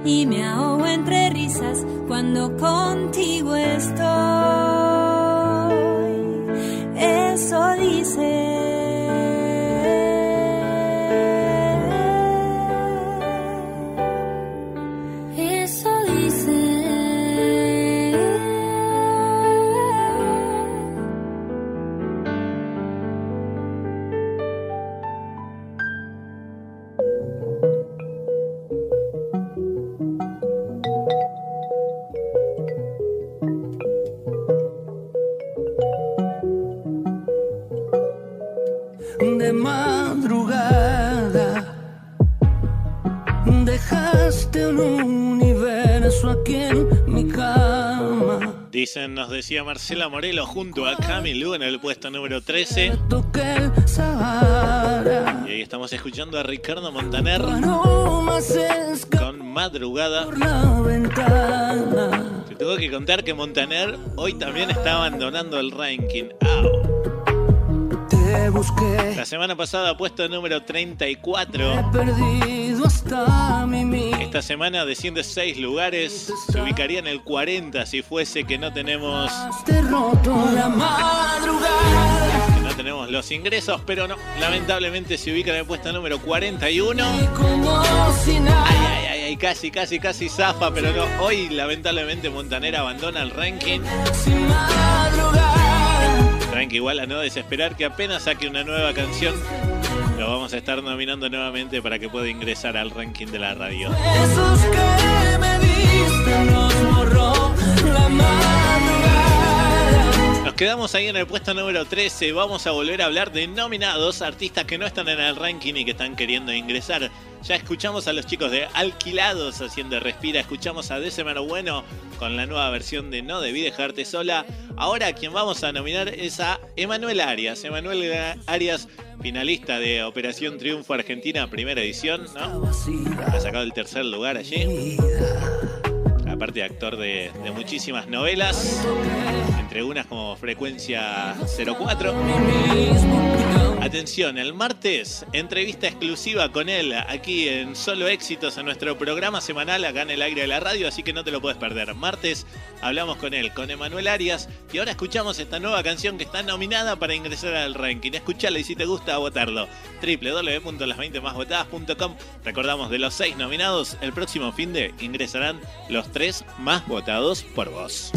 ojos y decía Marcela Morelo junto a Camilu en el puesto número 13. Toqué el Sahara. Y ahí estamos escuchando a Ricardo Montaner con Madrugada. Te tengo que contar que Montaner hoy también está abandonando el ranking. La semana pasada puesto número 34. He perdido hasta mi mi. Esta semana desciende 6 lugares. Se ubicaría en el 40 si fuese que no tenemos que no tenemos los ingresos, pero no. Lamentablemente se ubica en el puesto número 41. Como si nada. Ay, ay, ay, ay, casi, casi, casi zafa, pero no. Hoy lamentablemente Montaner abandona el ranking. Tranqui, igual a no desesperar que apenas saque una nueva canción, lo vamos a estar nominando nuevamente para que pueda ingresar al ranking de la radio. Quedamos ahí en el puesto número 13. Vamos a volver a hablar de nominados, artistas que no están en el ranking y que están queriendo ingresar. Ya escuchamos a los chicos de Alquilados haciendo Respira, escuchamos a Decemero Bueno con la nueva versión de No Debí Dejarte Sola. Ahora quien vamos a nominar es a Emanuel Arias. Emanuel Arias, finalista de Operación Triunfo Argentina, primera edición, ¿no? Ha sacado el tercer lugar allí. Aparte actor de, de muchísimas novelas, entre unas como Frecuencia 04. Atención, el martes, entrevista exclusiva con él aquí en Solo Éxitos en nuestro programa semanal acá en el aire de la radio, así que no te lo puedes perder. Martes hablamos con él, con Emanuel Arias, y ahora escuchamos esta nueva canción que está nominada para ingresar al ranking. Escuchala y si te gusta, votarlo. www.las20másvotadas.com. Recordamos de los seis nominados, el próximo fin de ingresarán los tres más votados por vos.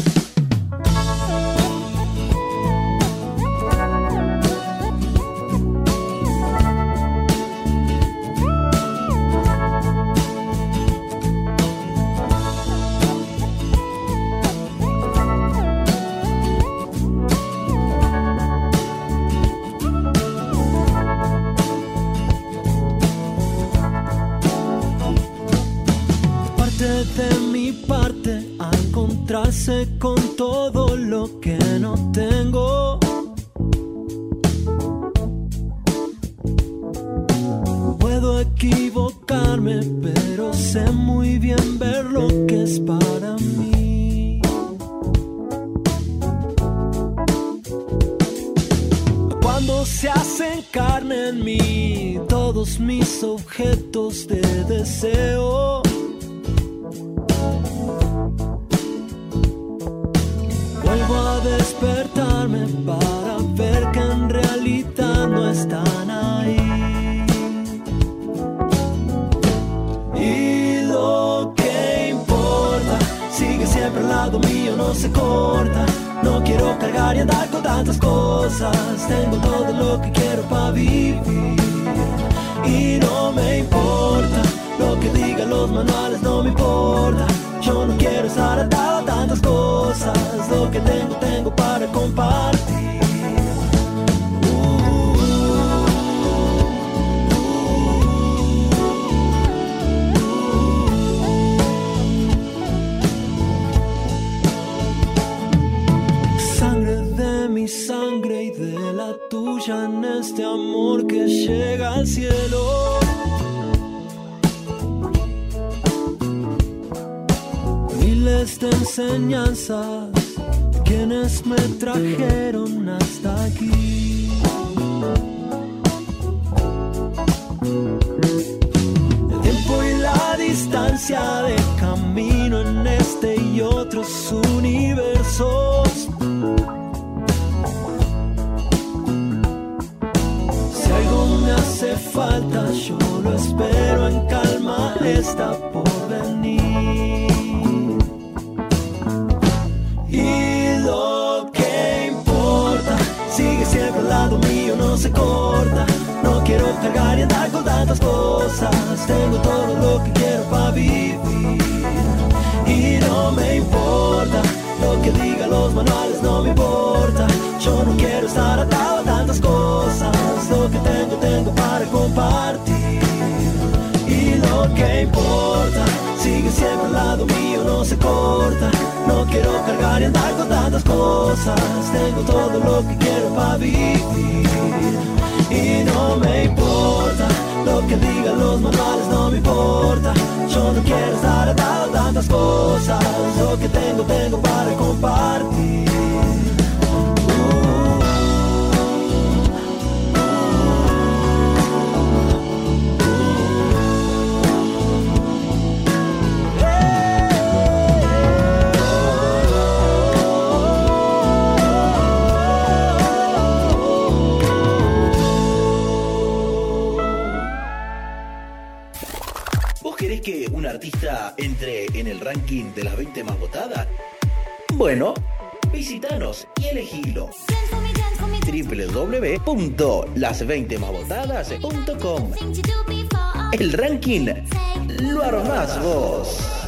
De mi parte a encontrarse con todo lo que no tengo. Puedo equivocarme, pero sé muy bien ver lo que es para mí. Cuando se hacen carne en mí todos mis objetos de deseo. Despertarme para ver que en realidad no están ahí. Y lo que importa sigue siempre al lado mío, no se corta. No quiero cargar y andar con tantas cosas. Tengo todo lo que quiero para vivir. Y no me importa lo que digan los manuales, no me importa. Yo no quiero estar atado a tantas cosas. Lo que tengo, tengo para compartir. Sangre de mi sangre y de la tuya en este amor que llega al cielo. Miles de enseñanzas, quienes me trajeron hasta aquí. El tiempo y la distancia de camino en este y otros universos. Si algo me hace falta, yo lo espero en calma, está por venir. Y lo que importa, sigue siempre al lado mío, no se corta. No quiero cargar y andar con tantas cosas. Tengo todo lo que quiero para vivir. Y no me importa lo que digan los manuales, no me importa. Yo no quiero estar atado a tantas cosas. Lo que tengo, tengo para compartir. Y lo que importa, sigue siempre al lado mío, no se corta. No quiero cargar y andar con tantas cosas. Tengo todo lo que quiero para vivir. Y no me importa lo que digan los manuales, no me importa. Yo no quiero estar atado a tantas cosas. Lo que tengo, tengo para compartir. Entre en el ranking de las 20 más votadas? Bueno, visitanos y elegilo www.las20másvotadas.com El ranking lo armás vos.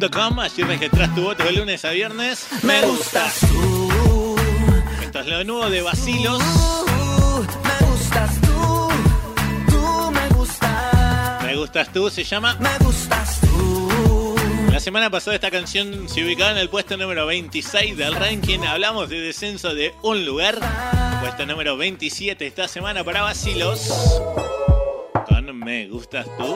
Allí registras tu voto de lunes a viernes. Me gustas Esto es lo nuevo de Basilos. Me gustas tú. Tú me gustas. Me gustas tú, se llama. Me gustas tú. La semana pasada esta canción se ubicaba en el puesto número 26 del ranking. Hablamos de descenso de un lugar. Puesto número 27 esta semana para Basilos. Me gustas tú.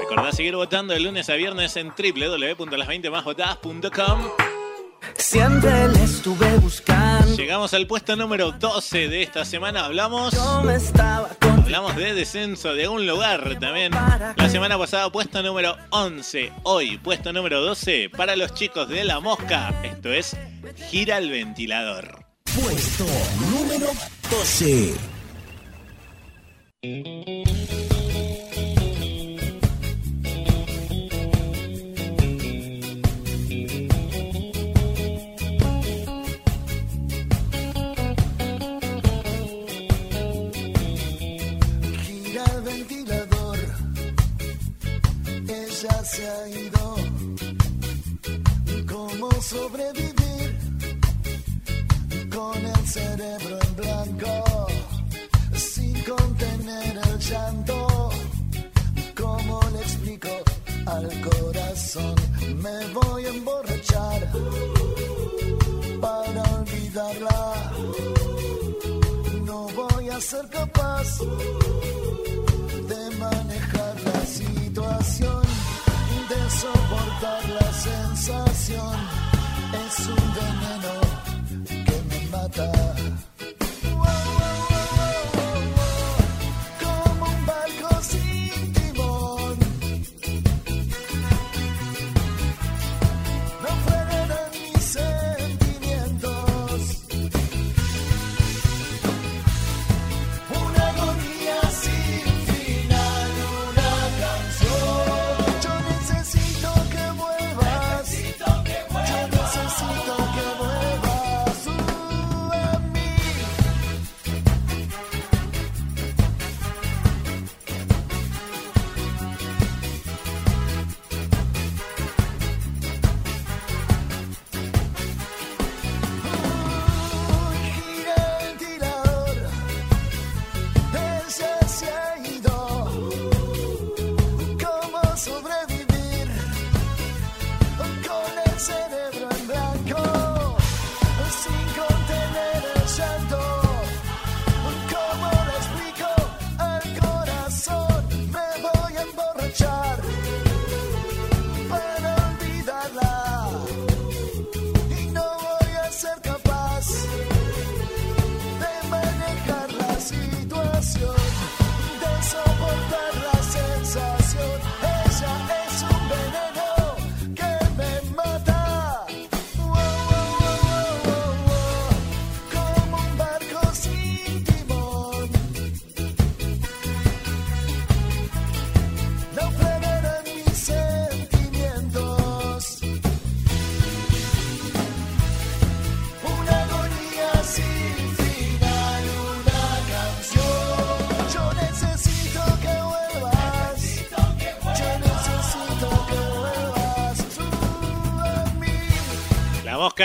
Recordá seguir votando de lunes a viernes en www.las20másvotadas.com. Siempre le estuve buscando. Llegamos al puesto número 12 de esta semana. Hablamos. Hablamos de descenso de un lugar también. La semana pasada, puesto número 11. Hoy, puesto número 12 para los chicos de La Mosca. Esto es Gira el ventilador. Puesto número 12. se ha ido. ¿Cómo sobrevivir con el cerebro en blanco? Sin contener el llanto. ¿Cómo le explico al corazón? Me voy a emborrachar para olvidarla. No voy a ser capaz de manejar la situación soportar la sensación. Es un veneno que me mata.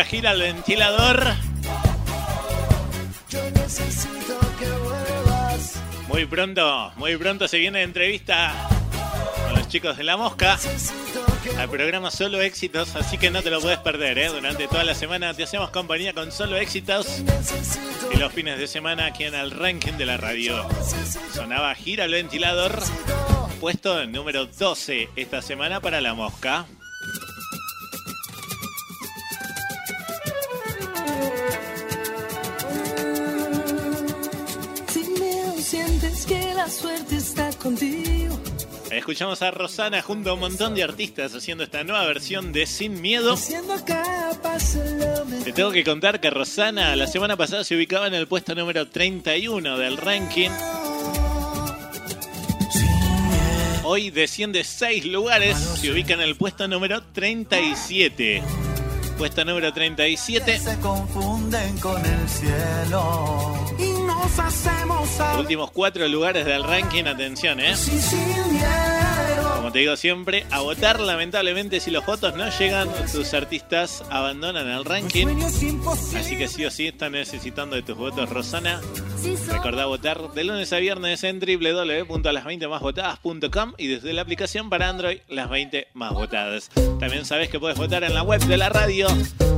Gira el ventilador. Muy pronto, muy pronto se viene entrevista con los chicos de La Mosca al programa Solo Éxitos, así que no te lo puedes perder, ¿eh? Durante toda la semana te hacemos compañía con Solo Éxitos y los fines de semana aquí en el ranking de la radio. Sonaba Gira el ventilador, puesto número 12 esta semana para La Mosca. Sientes que la suerte está contigo. Escuchamos a Rosana junto a un montón de artistas haciendo esta nueva versión de Sin Miedo. Te tengo que contar que Rosana la semana pasada se ubicaba en el puesto número 31 del ranking. Hoy desciende 6 lugares, se ubica en el puesto número 37. Puesto número 37. Se confunden con el cielo. Últimos 4 lugares del ranking, atención, ¿eh? Como te digo siempre, a votar lamentablemente si los votos no llegan, tus artistas abandonan el ranking. Así que sí o sí están necesitando de tus votos, Rosana. Recordá votar de lunes a viernes en www.las20másvotadas.com y desde la aplicación para Android, las 20 más votadas. También sabes que puedes votar en la web de la radio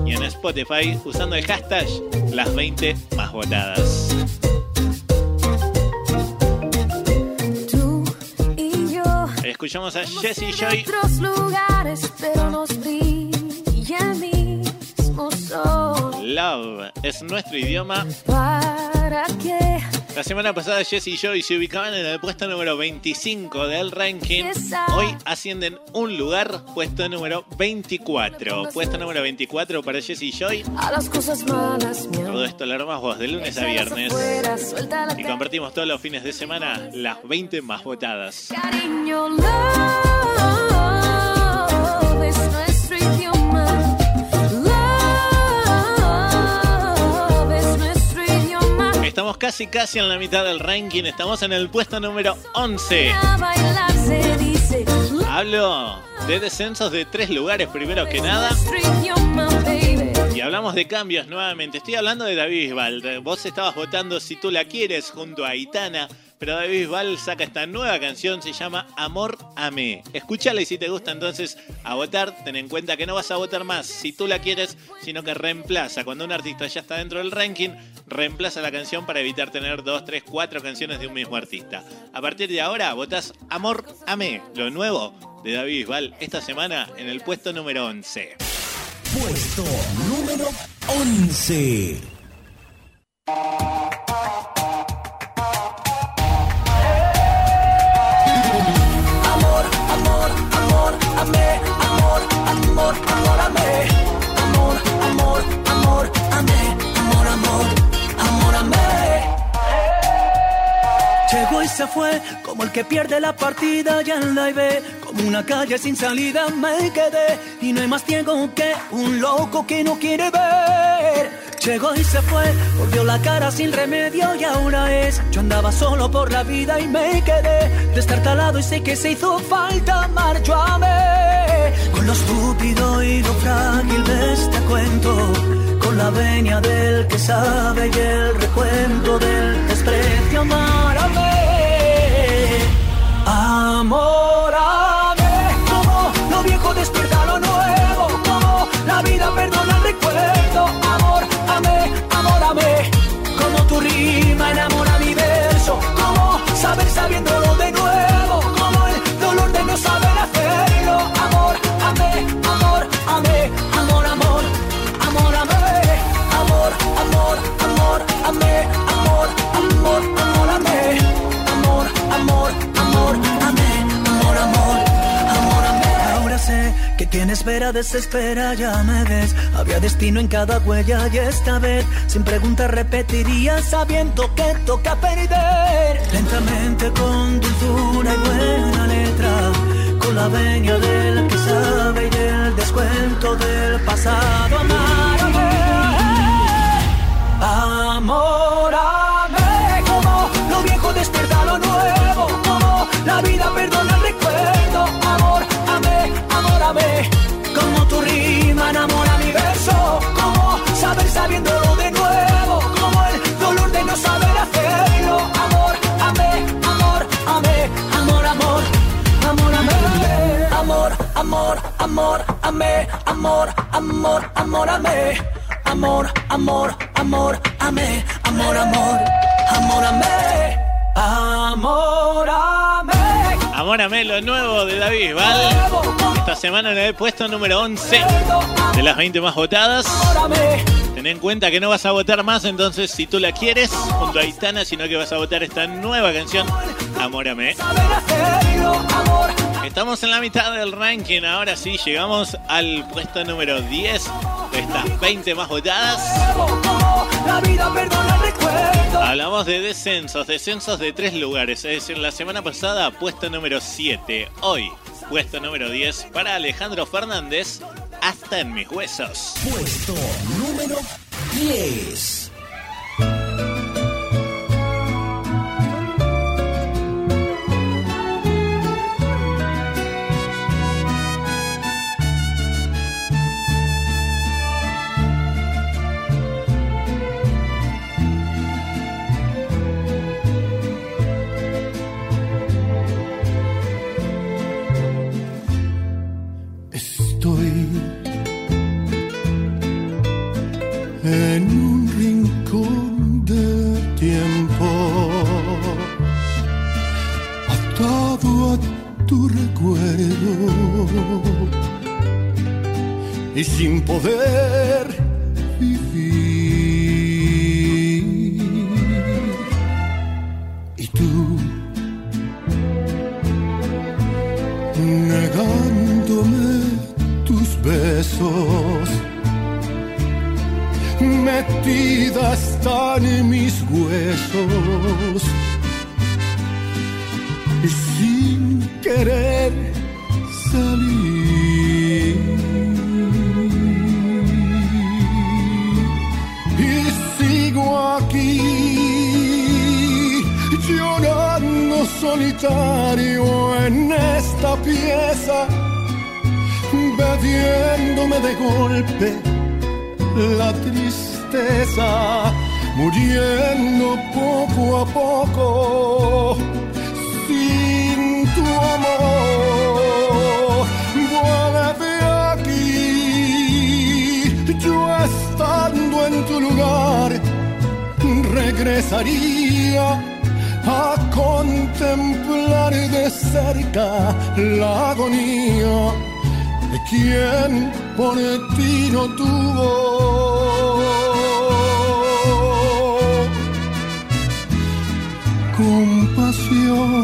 y en Spotify usando el hashtag las 20 más votadas. Escuchamos a Jessie Joy. Lugares, pero nos. Love es nuestro idioma. ¿Para qué? La semana pasada Jess y Joy se ubicaban en el puesto número 25 del ranking. Hoy ascienden un lugar, puesto número 24. Puesto número 24 para Jess y Joy. Todo esto lo armamos vos de lunes a viernes. Y compartimos todos los fines de semana las 20 más votadas. Estamos casi casi en la mitad del ranking. Estamos en el puesto número 11. A bailar se dice. Hablo de descensos de tres lugares primero que nada. Y hablamos de cambios nuevamente. Estoy hablando de David Bisbal. Vos estabas votando Si tú la quieres junto a Aitana. Pero David Bisbal saca esta nueva canción, se llama Amor Amé. Escúchala y si te gusta entonces a votar, ten en cuenta que no vas a votar más si tú la quieres, sino que reemplaza. Cuando un artista ya está dentro del ranking, reemplaza la canción para evitar tener dos, tres, cuatro canciones de un mismo artista. A partir de ahora, votás Amor Amé, lo nuevo de David Bisbal esta semana en el puesto número 11. Puesto número 11. Se fue, como el que pierde la partida ya la ve Como una calle sin salida me quedé y no hay más ciego que un loco que no quiere ver. Llegó y se fue, volvió la cara sin remedio y ahora es. Yo andaba solo por la vida y me quedé destartalado y sé que se hizo falta amar. Yo amé con lo estúpido y lo frágil de este cuento. Con la venia del que sabe y el recuento del desprecio. Amar. Amor, amé. Como lo viejo despierta lo nuevo. Como la vida perdona el recuerdo. Espera desespera, ya me ves. Había destino en cada huella y esta vez, sin preguntas, repetiría sabiendo que toca perder. Lentamente, con dulzura y buena letra, con la venia del que sabe y el descuento del pasado. Amor, amé. Como lo viejo despierta lo nuevo. Como la vida perdona el recuerdo. Amor, amé, amor, amor, amor, amé. Amor, amor, amor, amé. Amor, amor, amor, amé. Amor, amor, amor, amé. Amor, amé. Amor Amé, lo nuevo de David Bisbal. Esta semana en el puesto número 11 de las 20 más votadas. Ten en cuenta que no vas a votar más, entonces si tú la quieres, junto a Itana, sino que vas a votar esta nueva canción, Amor Amé. Estamos en la mitad del ranking, ahora sí, llegamos al puesto número 10 de estas 20 más votadas. Hablamos de descensos, descensos de tres lugares. Es decir, la semana pasada, puesto número 7. Hoy, puesto número 10 para Alejandro Fernández, hasta en mis huesos. Puesto número 10. Y sin poder vivir. Y tú negándome tus besos. Metida están en mis huesos. Querer salir. Y sigo aquí llorando solitario en esta pieza, bebiéndome de golpe la tristeza muriendo poco a poco tu amor. Vuelve aquí, yo estando en tu lugar, regresaría a contemplar de cerca la agonía de quien por ti no tuvo compasión.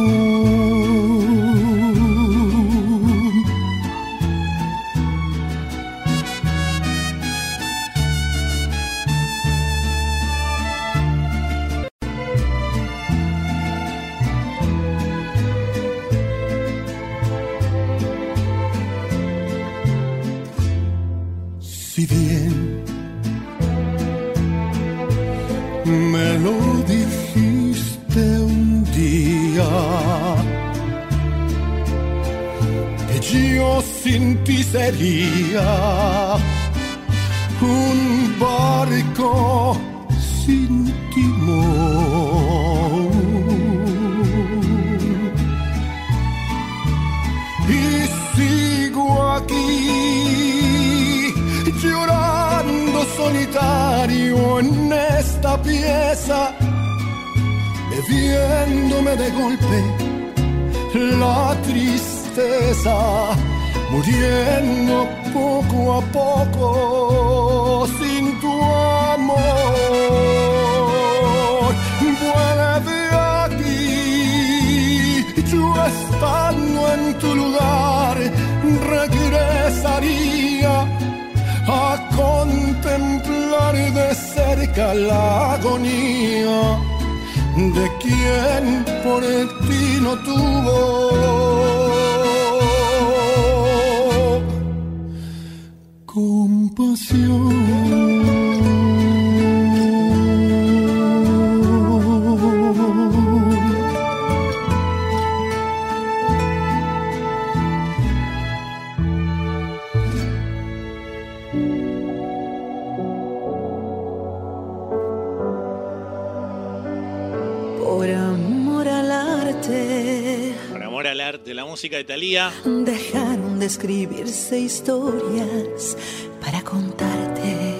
Escribirse historias para contarte.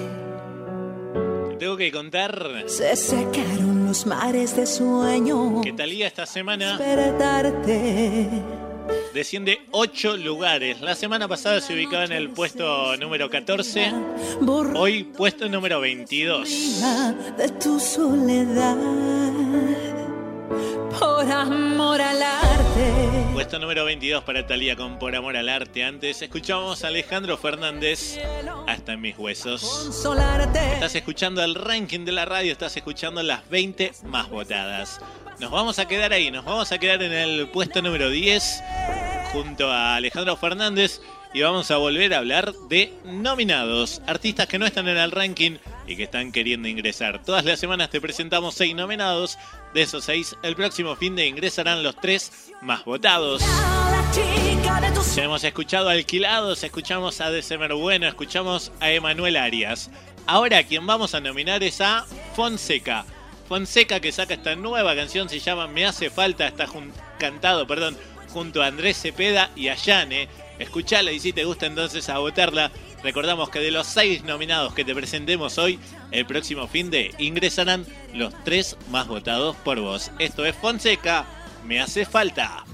Te tengo que contar Se secaron los mares de sueño. que Thalía esta semana Despertarte. desciende 8 lugares. La semana pasada se ubicaba en el puesto número 14. Hoy puesto número 22. de tu soledad. Por amor al Puesto número 22 para Talía con Por Amor al Arte. Antes escuchamos a Alejandro Fernández, Hasta en mis huesos. Estás escuchando el ranking de la radio, estás escuchando las 20 más votadas. Nos vamos a quedar ahí, nos vamos a quedar en el puesto número 10 junto a Alejandro Fernández y vamos a volver a hablar de nominados, artistas que no están en el ranking y que están queriendo ingresar. Todas las semanas te presentamos 6 nominados, de esos 6 el próximo fin de ingresarán los 3 más votados. Ya hemos escuchado a Alquilados, escuchamos a December Bueno, escuchamos a Emanuel Arias. Ahora quien vamos a nominar es a Fonseca. Fonseca que saca esta nueva canción, se llama Me hace falta, está cantado, perdón, junto a Andrés Cepeda y a Yane. Escuchala y si te gusta entonces a votarla. Recordamos que de los seis nominados que te presentemos hoy, el próximo fin de ingresarán los tres más votados por vos. Esto es Fonseca, Me hace falta.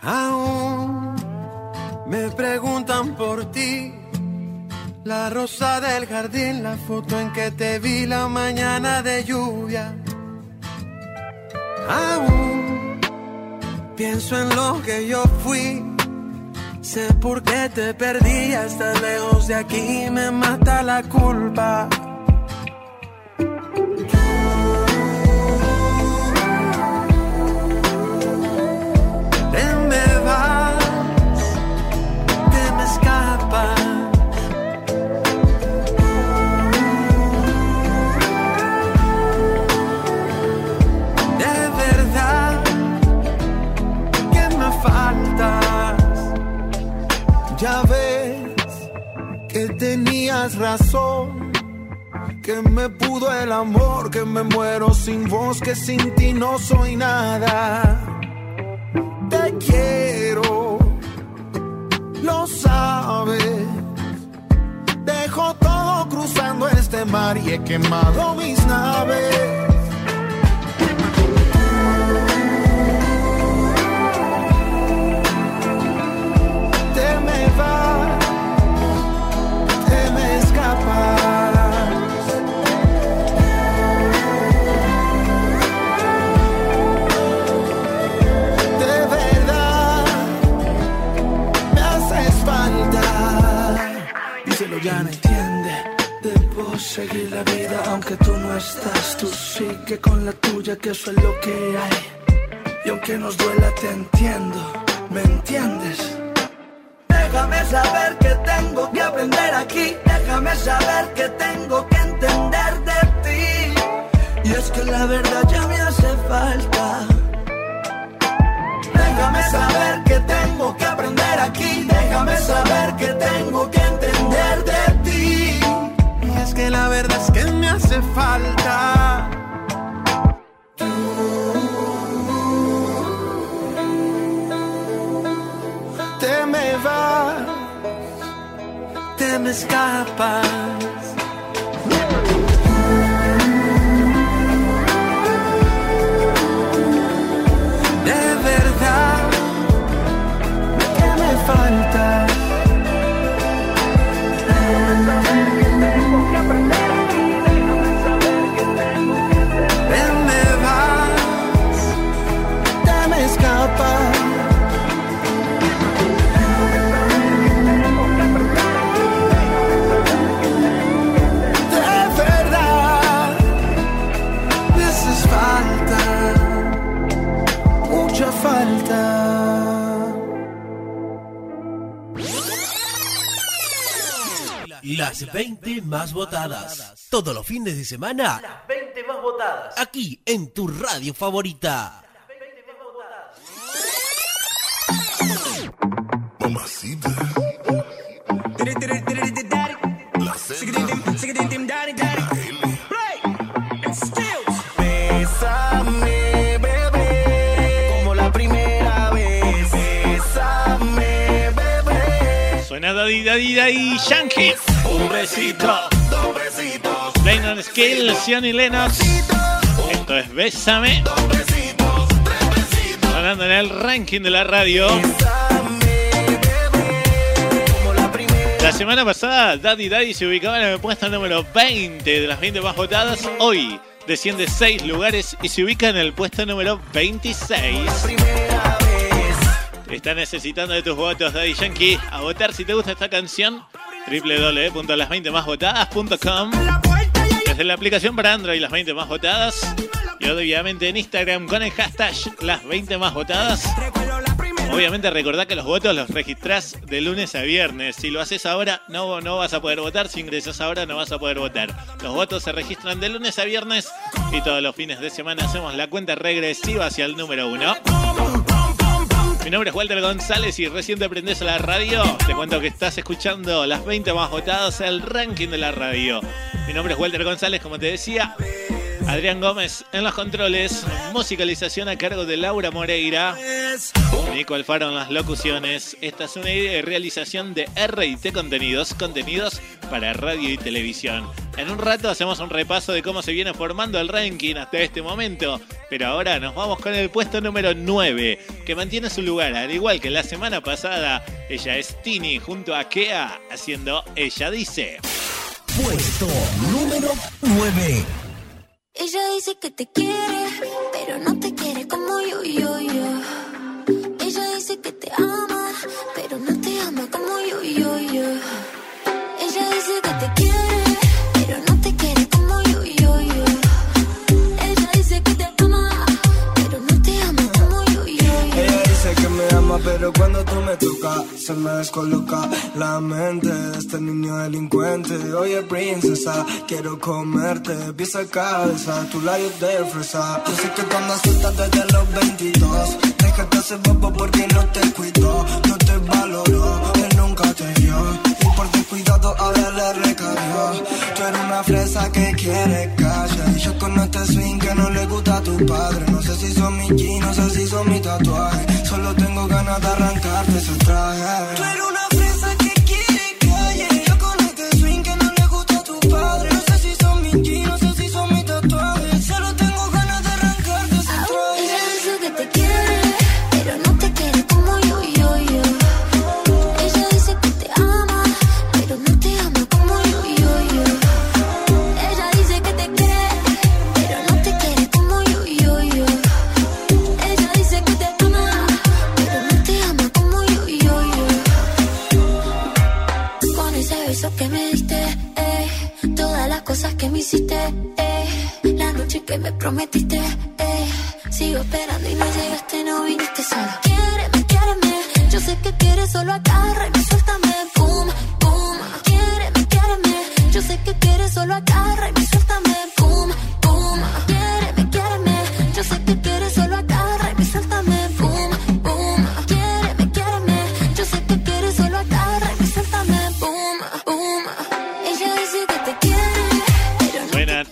Aún me preguntan por ti. La rosa del jardín, la foto en que te vi la mañana de lluvia. Aún pienso en lo que yo fui. Sé por qué te perdí, hasta lejos de aquí me mata la culpa. Razón. Que me pudo el amor, que me muero sin vos, que sin ti no soy nada. Te quiero, lo sabes. Dejo todo cruzando este mar y he quemado mis naves. Ya, ¿me entiende? Debo seguir la vida aunque tú no estás. Tú sigue con la tuya, que eso es lo que hay. Y aunque nos duela, te entiendo. ¿Me entiendes? Déjame saber que tengo que aprender aquí. Déjame saber que tengo que entender de ti. Y es que la verdad ya me hace falta. Déjame saber que tengo que aprender aquí. Déjame saber tengo que entender de ti. Y es que la verdad es que me hace falta. Te me vas, Te me escapas. Las 20 más votadas. Todos los fines de semana. Las 20 más votadas. Aquí en tu radio favorita. Daddy Daddy Daddy Yankee. Un besito. Dos besitos. Lennon Skill, Sion y Lennox. Esto es Bésame. Sonando en el ranking de la radio. La semana pasada, Daddy Daddy se ubicaba en el puesto número 20 de las 20 más votadas. Hoy desciende 6 lugares y se ubica en el puesto número 26. Está necesitando de tus votos, Daddy Yankee. A votar si te gusta esta canción. www.las20másvotadas.com Desde la aplicación para Android, las 20 más votadas. Y obviamente en Instagram con el hashtag las 20 más votadas. Obviamente recordá que los votos los registrás de lunes a viernes. Si lo haces ahora, no, no vas a poder votar. Si ingresas ahora, no vas a poder votar. Los votos se registran de lunes a viernes y todos los fines de semana hacemos la cuenta regresiva hacia el número uno. Mi nombre es Walter González y recién te prendés a la radio. Te cuento que estás escuchando las 20 más votadas, el ranking de la radio. Mi nombre es Walter González, como te decía. Adrián Gómez en los controles, musicalización a cargo de Laura Moreira, Nico Alfaro en las locuciones. Esta es una realización de RT Contenidos, contenidos para radio y televisión. En un rato hacemos un repaso de cómo se viene formando el ranking hasta este momento, pero ahora nos vamos con el puesto número 9, que mantiene su lugar, al igual que la semana pasada. Ella es Tini junto a Kea haciendo Ella Dice. Puesto número 9. Ella dice que te quiere, pero no te quiere como yo, yo, yo. Ella dice que te ama, pero no te ama como yo, yo, yo. Ella dice que te quiere, pero cuando tú me tocas, se me descoloca la mente de este niño delincuente. Oye, princesa, quiero comerte, pieza cabeza, tu labios de fresa. Yo sé que tú andas desde los 22. Déjate hacer bobo porque no te cuidó, no te valoró, él nunca te dio. Cuidado a verle recayó. Tú eres una fresa que quiere calle. Y yo con este swing que no le gusta a tu padre. No sé si son mis jeans, no sé si son mis tatuajes. Solo tengo ganas de arrancarte ese traje. Tú eres una fresa que quiere calle. Yo con este swing que no le gusta a tu padre. No sé si son mis jeans, hiciste, eh, la noche que me prometiste, eh, sigo esperando y no llegaste, no viniste sola. Quiéreme, quiéreme, yo sé que quieres solo agárrame, suéltame, pum, pum. Quiéreme, quiéreme, yo sé que quieres solo pum,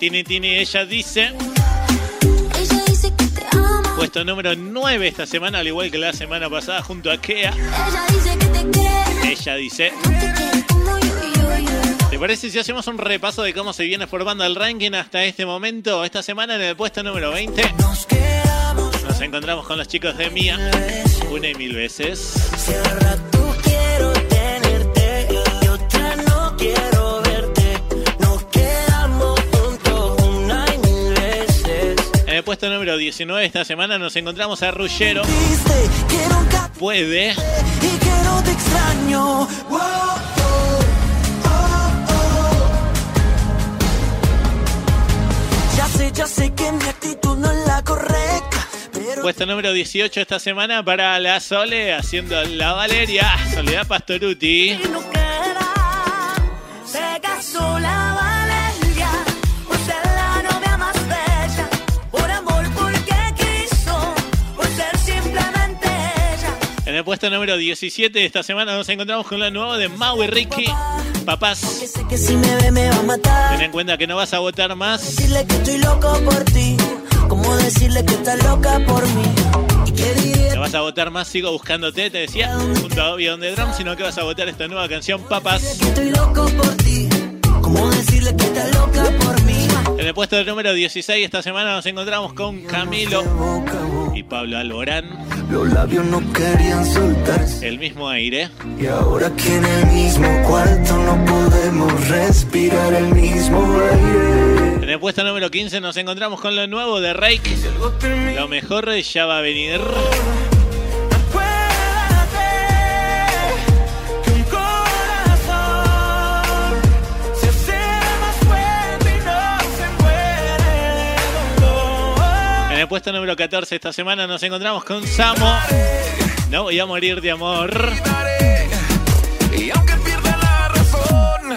Tini Tini, ella dice. ella dice que te ama. Puesto número 9 esta semana, al igual que la semana pasada, junto a Kea. Ella dice que te quiere, Ella dice. ¿Te parece si hacemos un repaso de cómo se viene formando el ranking hasta este momento? Esta semana en el puesto número 20 nos encontramos con los chicos de Mía, una y mil veces. El puesto número 19 esta semana nos encontramos a Rullero. Puede. Y que no te extraño. Wow. Ya sé, ya sé que mi actitud no es la correcta. Pero Puesto número 18 esta semana para la Sole haciendo la Valeria. Soledad Pastoruti. no puesto número 17 esta semana nos encontramos con lo nuevo de Mau y Ricky. Papás, ten en cuenta que no vas a votar más. Decirle que estoy loco por ti. Como decirle que estás loca por mí. Y que diría No vas a votar más, sigo buscándote, te decía, junto a Obi on the Drum, sino que vas a votar esta nueva canción, Papas. que estoy loco por ti. Como decirle que estás loca por mí. En el puesto número 16 esta semana nos encontramos con Camilo y Pablo Alborán. Los labios no querían soltarse. El mismo aire. Y ahora que en el mismo cuarto no podemos respirar el mismo aire. En el puesto número 15 nos encontramos con lo nuevo de Rake. Lo mejor ya va a venir. Puesto número 14 esta semana nos encontramos con Samo. No voy a morir de amor. Y aunque pierda la razón,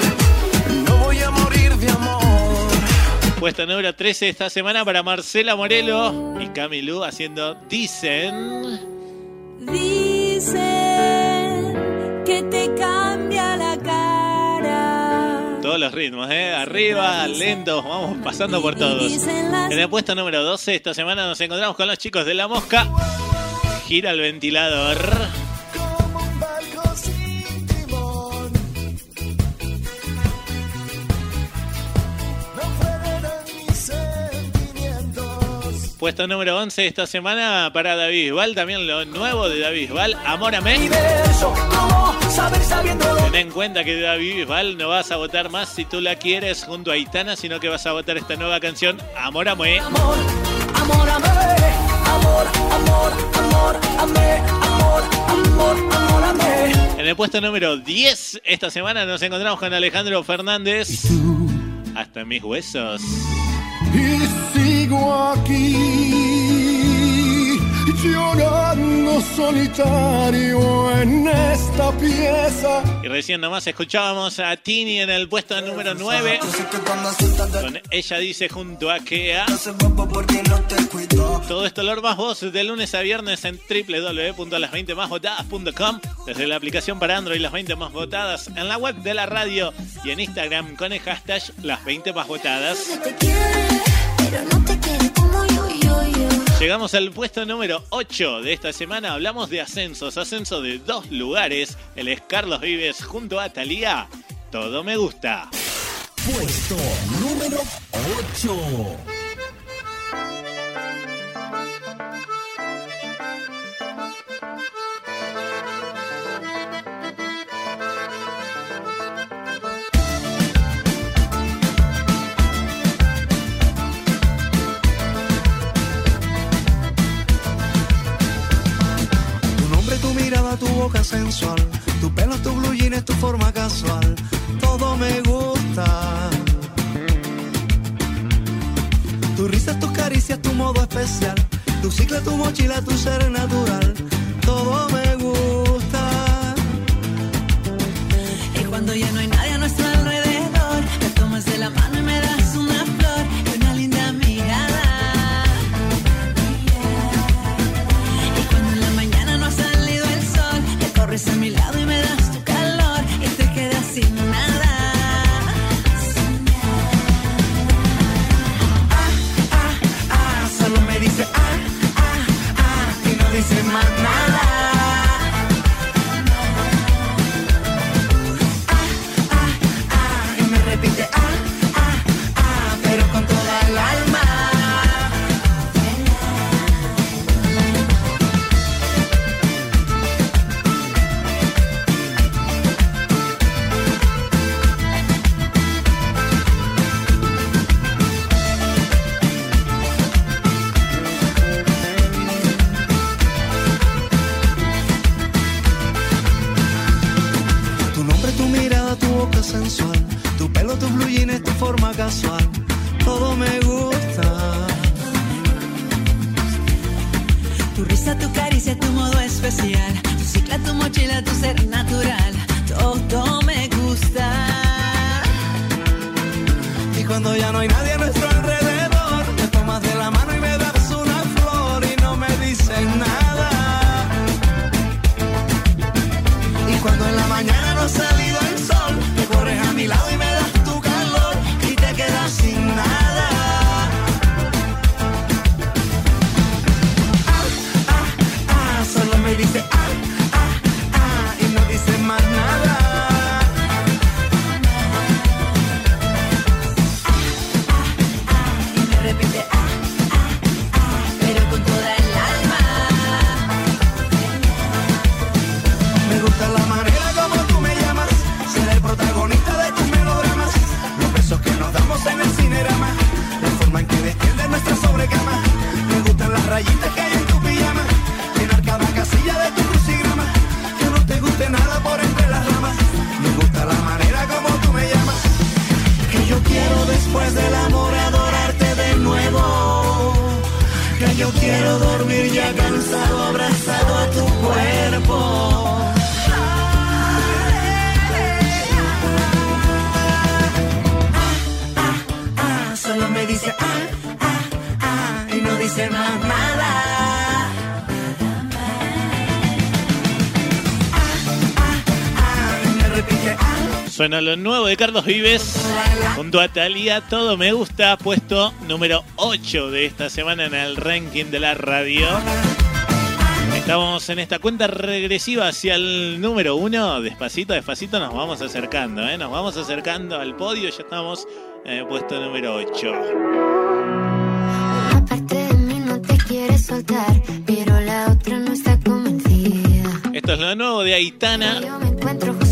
no voy a morir de amor. Puesto número 13 esta semana para Marcela Morelo y Camilú haciendo Dicen. Dicen que te cambia la. Todos los ritmos, ¿eh? Arriba, lentos, vamos pasando por todos. En el puesto número 12 esta semana nos encontramos con los chicos de La Mosca. Gira el ventilador. Puesto número 11 esta semana para David Bisbal. También lo nuevo de David. ¿Cómo saber sabiendo Ten en cuenta que David Bisbal no vas a votar más si tú la quieres junto a Aitana, sino que vas a votar esta nueva canción, amor, amor, amor, amor, amor, amor, amor, amor, amé. En el puesto número 10 esta semana nos encontramos con Alejandro Fernández. Hasta mis huesos. Y sigo aquí llorando solitario en esta pieza. Y recién nomás escuchábamos a Tini en el puesto número 9. Con ella dice junto a Kea. Todo esto lo más vos de lunes a viernes en www.las20másvotadas.com desde la aplicación para Android las 20 más votadas en la web de la radio y en Instagram con el hashtag las 20 más votadas. Llegamos al puesto número 8 de esta semana. Hablamos de ascensos, ascenso de dos lugares. Él es Carlos Vives junto a Talía. Todo me gusta. Puesto número 8. Mirada, tu boca sensual, tu pelo, tu blue jeans, tu forma casual, todo me gusta. Tu risa, tus caricias, tu modo especial, tu cicla, tu mochila, tu ser natural, todo me gusta. Y cuando ya no hay nadie Suena lo nuevo de Carlos Vives junto a Talía. Todo me gusta. Puesto número 8 de esta semana en el ranking de la radio. Estamos en esta cuenta regresiva hacia el número 1. Despacito, despacito nos vamos acercando. ¿eh? Nos vamos acercando al podio. Ya estamos en el puesto número 8. Una parte de mí no te quiere soltar, pero la otra no está convencida. Esto es lo nuevo de Aitana Yo me encuentro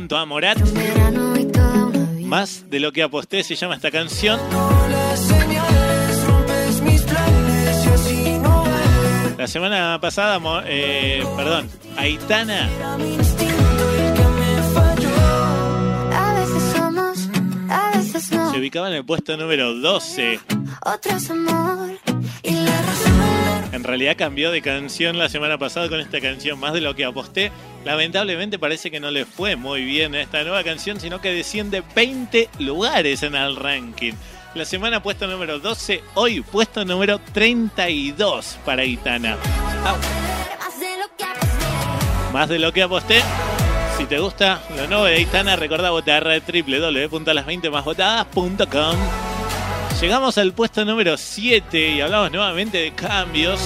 junto a Morat. Vida. Más de lo que aposté se llama esta canción. La semana pasada, eh, perdón, Aitana se ubicaba en el puesto número 12. Otros amor realidad cambió de canción la semana pasada con esta canción, más de lo que aposté. Lamentablemente parece que no le fue muy bien a esta nueva canción, sino que desciende 20 lugares en el ranking. La semana puesto número 12, hoy puesto número 32 para Itana. Más de lo que aposté. Si te gusta lo nuevo de Itana, recordá votar www.las20másvotadas.com. Llegamos al puesto número 7 y hablamos nuevamente de cambios.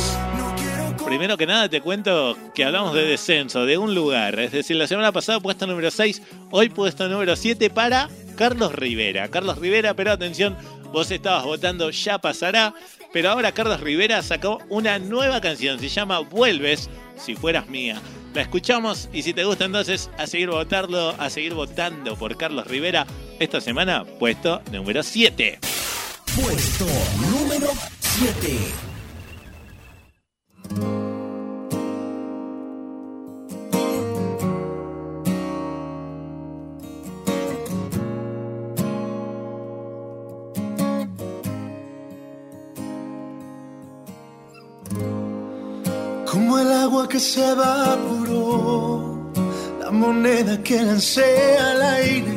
Primero que nada te cuento que hablamos de descenso, de un lugar. Es decir, la semana pasada puesto número 6, hoy puesto número 7 para Carlos Rivera. Carlos Rivera, pero atención, vos estabas votando Ya Pasará, pero ahora Carlos Rivera sacó una nueva canción, se llama Vuelves, si fueras mía. La escuchamos y si te gusta entonces a seguir votarlo, a seguir votando por Carlos Rivera. Esta semana puesto número 7. Puesto número 7. Como el agua que se evaporó, la moneda que lancé al aire,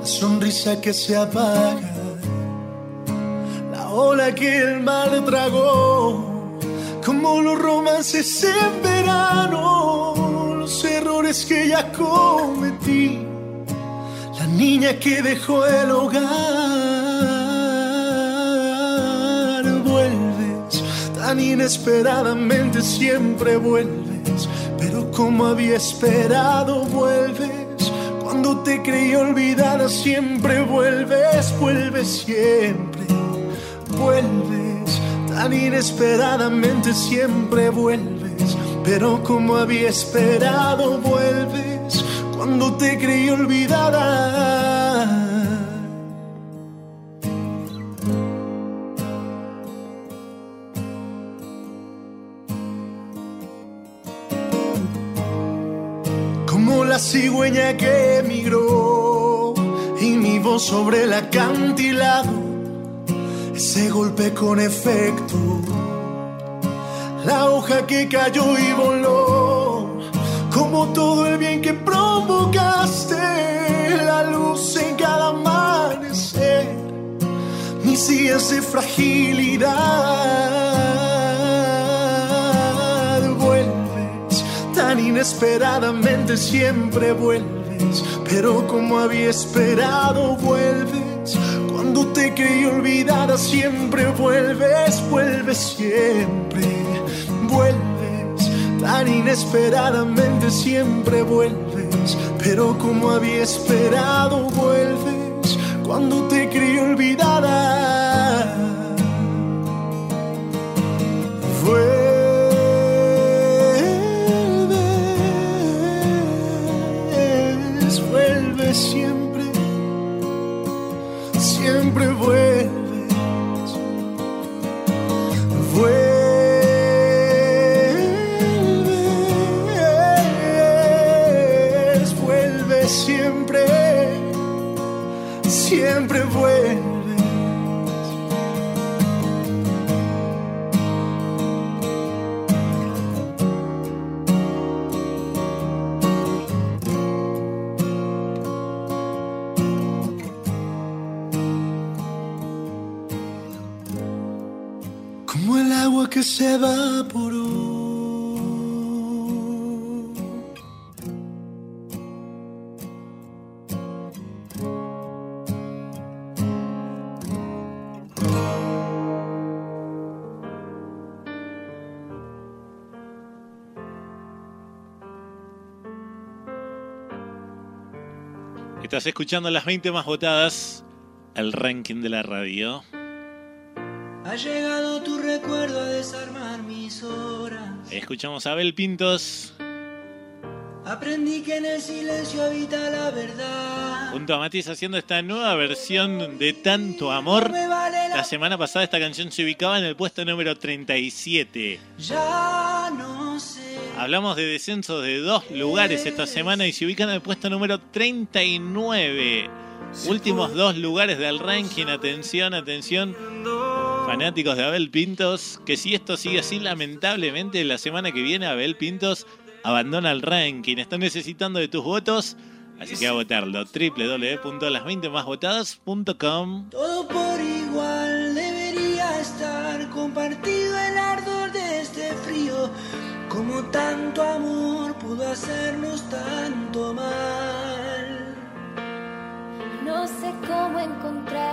la sonrisa que se apaga, que el mar tragó, como los romances en verano, los errores que ya cometí, la niña que dejó el hogar, vuelves tan inesperadamente siempre vuelves, pero como había esperado vuelves, cuando te creí olvidada siempre vuelves, vuelves siempre, vuelves, tan inesperadamente siempre vuelves, pero como había esperado vuelves, cuando te creí olvidada. como la cigüeña que emigró y mi voz sobre el acantilado, ese golpe con efecto, la hoja que cayó y voló, como todo el bien que provocaste, la luz en cada amanecer, mis días de fragilidad, vuelves tan inesperadamente siempre vuelves, pero como había esperado vuelves, cuando te creí olvidada siempre vuelves, vuelves siempre, vuelves, tan inesperadamente siempre vuelves, pero como había esperado vuelves, cuando te creí olvidada. Vuelves, vuelves siempre, siempre vuelves. Vuelves, vuelves siempre, siempre vuelves. Que se evaporó. Estás escuchando las 20 más votadas, el ranking de la radio. Ha llegado tu recuerdo a desarmar mis horas. Escuchamos a Abel Pintos Aprendí que en el silencio habita la verdad. junto a Matiz haciendo esta nueva versión de Tanto Amor. La semana pasada esta canción se ubicaba en el puesto número 37. Ya no sé. Hablamos de descenso de dos lugares esta semana y se ubican en el puesto número 39. Últimos dos lugares del ranking. Atención, atención. fanáticos de Abel Pintos, que si esto sigue así, lamentablemente la semana que viene Abel Pintos abandona el ranking. Está necesitando de tus votos, así que a votarlo. www.las20másvotadas.com Todo por igual debería estar compartido el ardor de este frío. Como tanto amor pudo hacernos tanto.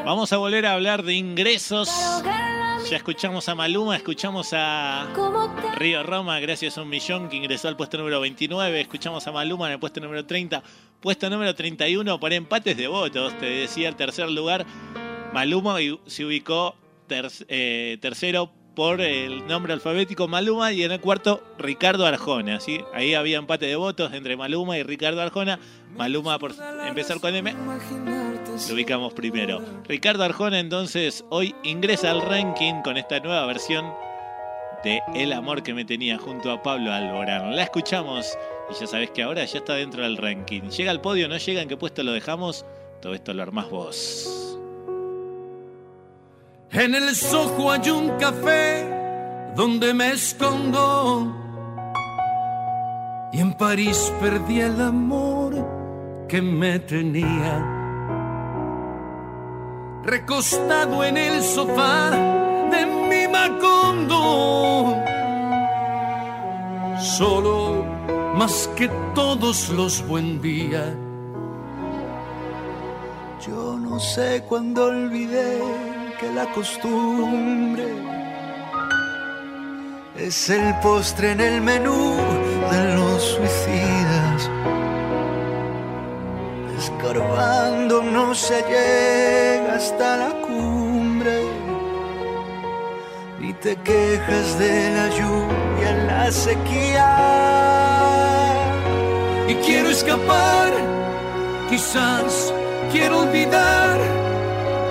Vamos a volver a hablar de ingresos. Ya escuchamos a Maluma, escuchamos a ¿Cómo te Río Roma, gracias a un millón, que ingresó al puesto número 29. Escuchamos a Maluma en el puesto número 30. Puesto número 31 por empates de votos. Te decía el tercer lugar. Maluma y- se ubicó ter- eh, tercero por el nombre alfabético Maluma y en el cuarto Ricardo Arjona. ¿sí? Ahí había empate de votos entre Maluma y Ricardo Arjona. Maluma por empezar con M. Lo ubicamos primero. Ricardo Arjona entonces hoy ingresa al ranking con esta nueva versión de El amor que me tenía junto a Pablo Alborán. La escuchamos y ya sabes que ahora ya está dentro del ranking. Llega al podio, no llega, en qué puesto lo dejamos. Todo esto lo armás vos. En el sojo hay un café donde me escondo. Y en París perdí el amor que me tenía. Recostado en el sofá de mi Macondo. Solo más que todos los buen días. Yo no sé cuándo olvidé que la costumbre es el postre en el menú de los suicidas. Escarbando no se llega hasta la cumbre y te quejas de la lluvia en la sequía. y quiero escapar, quizás quiero olvidar,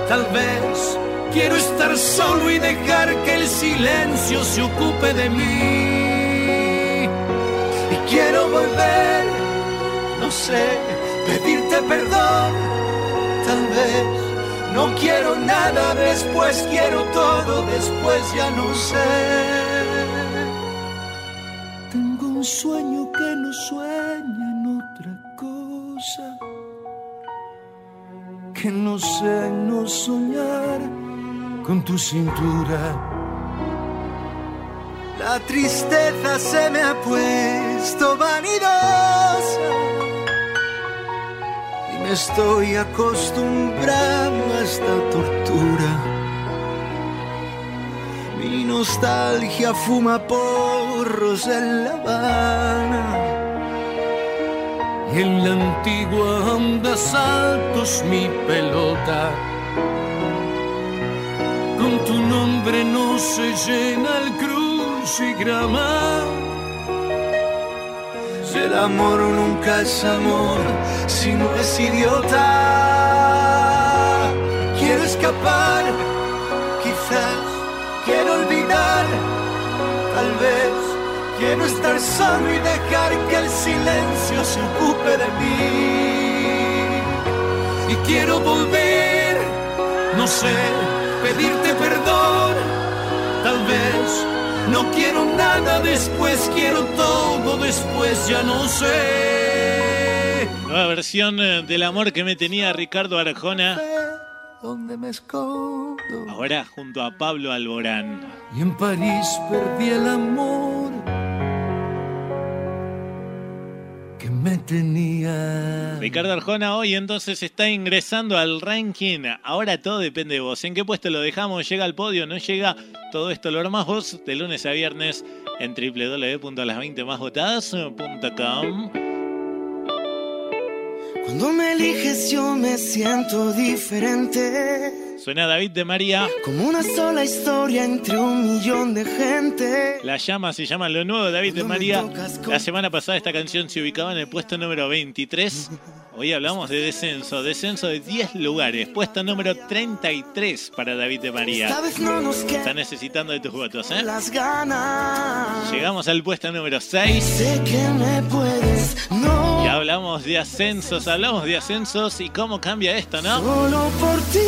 tal vez quiero estar solo y dejar que el silencio se ocupe de mí. y quiero volver, no sé, pedirte perdón, tal vez. No quiero nada después, quiero todo después, ya no sé. Tengo un sueño que no sueña en otra cosa, que no sé no soñar con tu cintura. La tristeza se me ha puesto vanidosa estoy acostumbrando a esta tortura. Mi nostalgia fuma porros en La Habana. Y en la antigua onda saltos mi pelota. Con tu nombre no se llena el crucigrama. El amor nunca es amor, si no es idiota. Quiero escapar, quizás quiero olvidar, tal vez quiero estar solo y dejar que el silencio se ocupe de mí. Y quiero volver, no sé, pedirte perdón. Tal vez no quiero nada después, quiero todo después, ya no sé. Nueva versión eh, del amor que me tenía Ricardo Arjona. ¿Dónde me escondo? Ahora junto a Pablo Alborán. Y en París perdí el amor Ricardo Arjona hoy entonces está ingresando al ranking. Ahora todo depende de vos. ¿En qué puesto lo dejamos? ¿Llega al podio? ¿No llega? Todo esto lo armás vos de lunes a viernes en www.las20másvotadas.com. Cuando me eliges yo me siento diferente. Suena David de María. Como una sola historia entre un millón de gente. La llama se llama Lo Nuevo David de María. La semana pasada esta canción se ubicaba en el puesto número 23. Hoy hablamos de descenso, descenso de 10 lugares. Puesto número 33 para David de María. No Está necesitando de tus votos, ¿eh? las ganas. Llegamos al puesto número 6. Sé que me puedes, hablamos de ascensos, hablamos de ascensos y cómo cambia esto, ¿no? Solo por ti.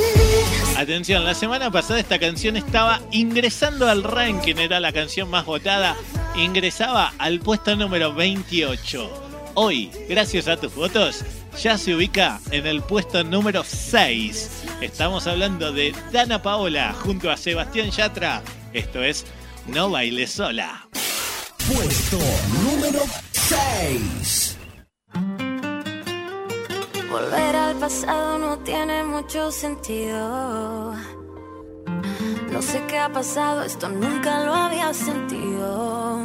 Atención, la semana pasada esta canción estaba ingresando al ranking, era la canción más votada, ingresaba al puesto número 28. Hoy, gracias a tus votos, ya se ubica en el puesto número 6. Estamos hablando de Dana Paola junto a Sebastián Yatra. Esto es No Baile Sola. Puesto número 6. Volver al pasado no tiene mucho sentido. No sé qué ha pasado, esto nunca lo había sentido.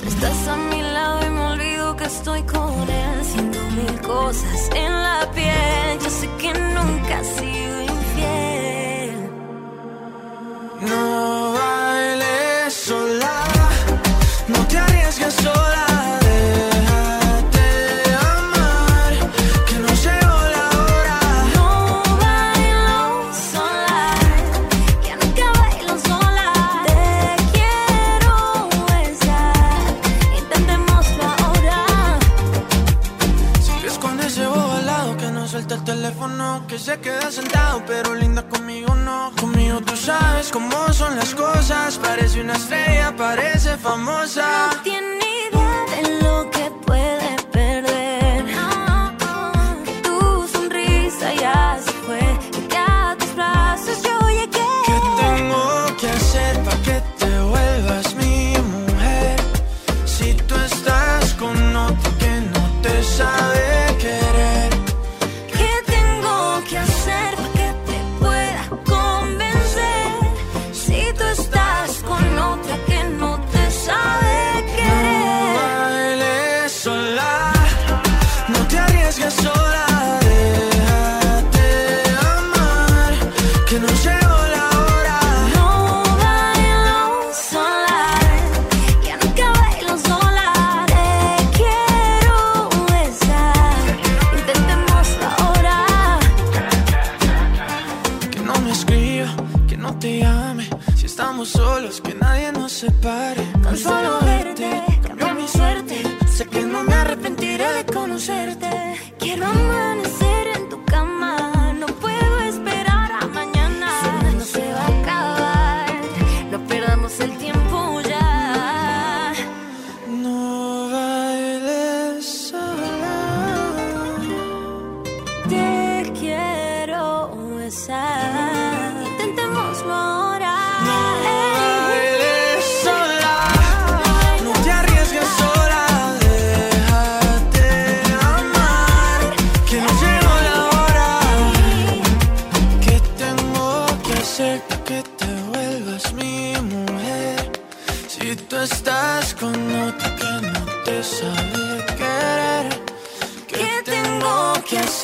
Tú estás a mi lado y me olvido que estoy con él, haciendo mil cosas en la piel. Yo sé que nunca has sido infiel. No bailes sola, no te arriesgues sola. Que se queda sentado, pero linda conmigo no. Conmigo tú sabes cómo son las cosas, parece una estrella, parece famosa.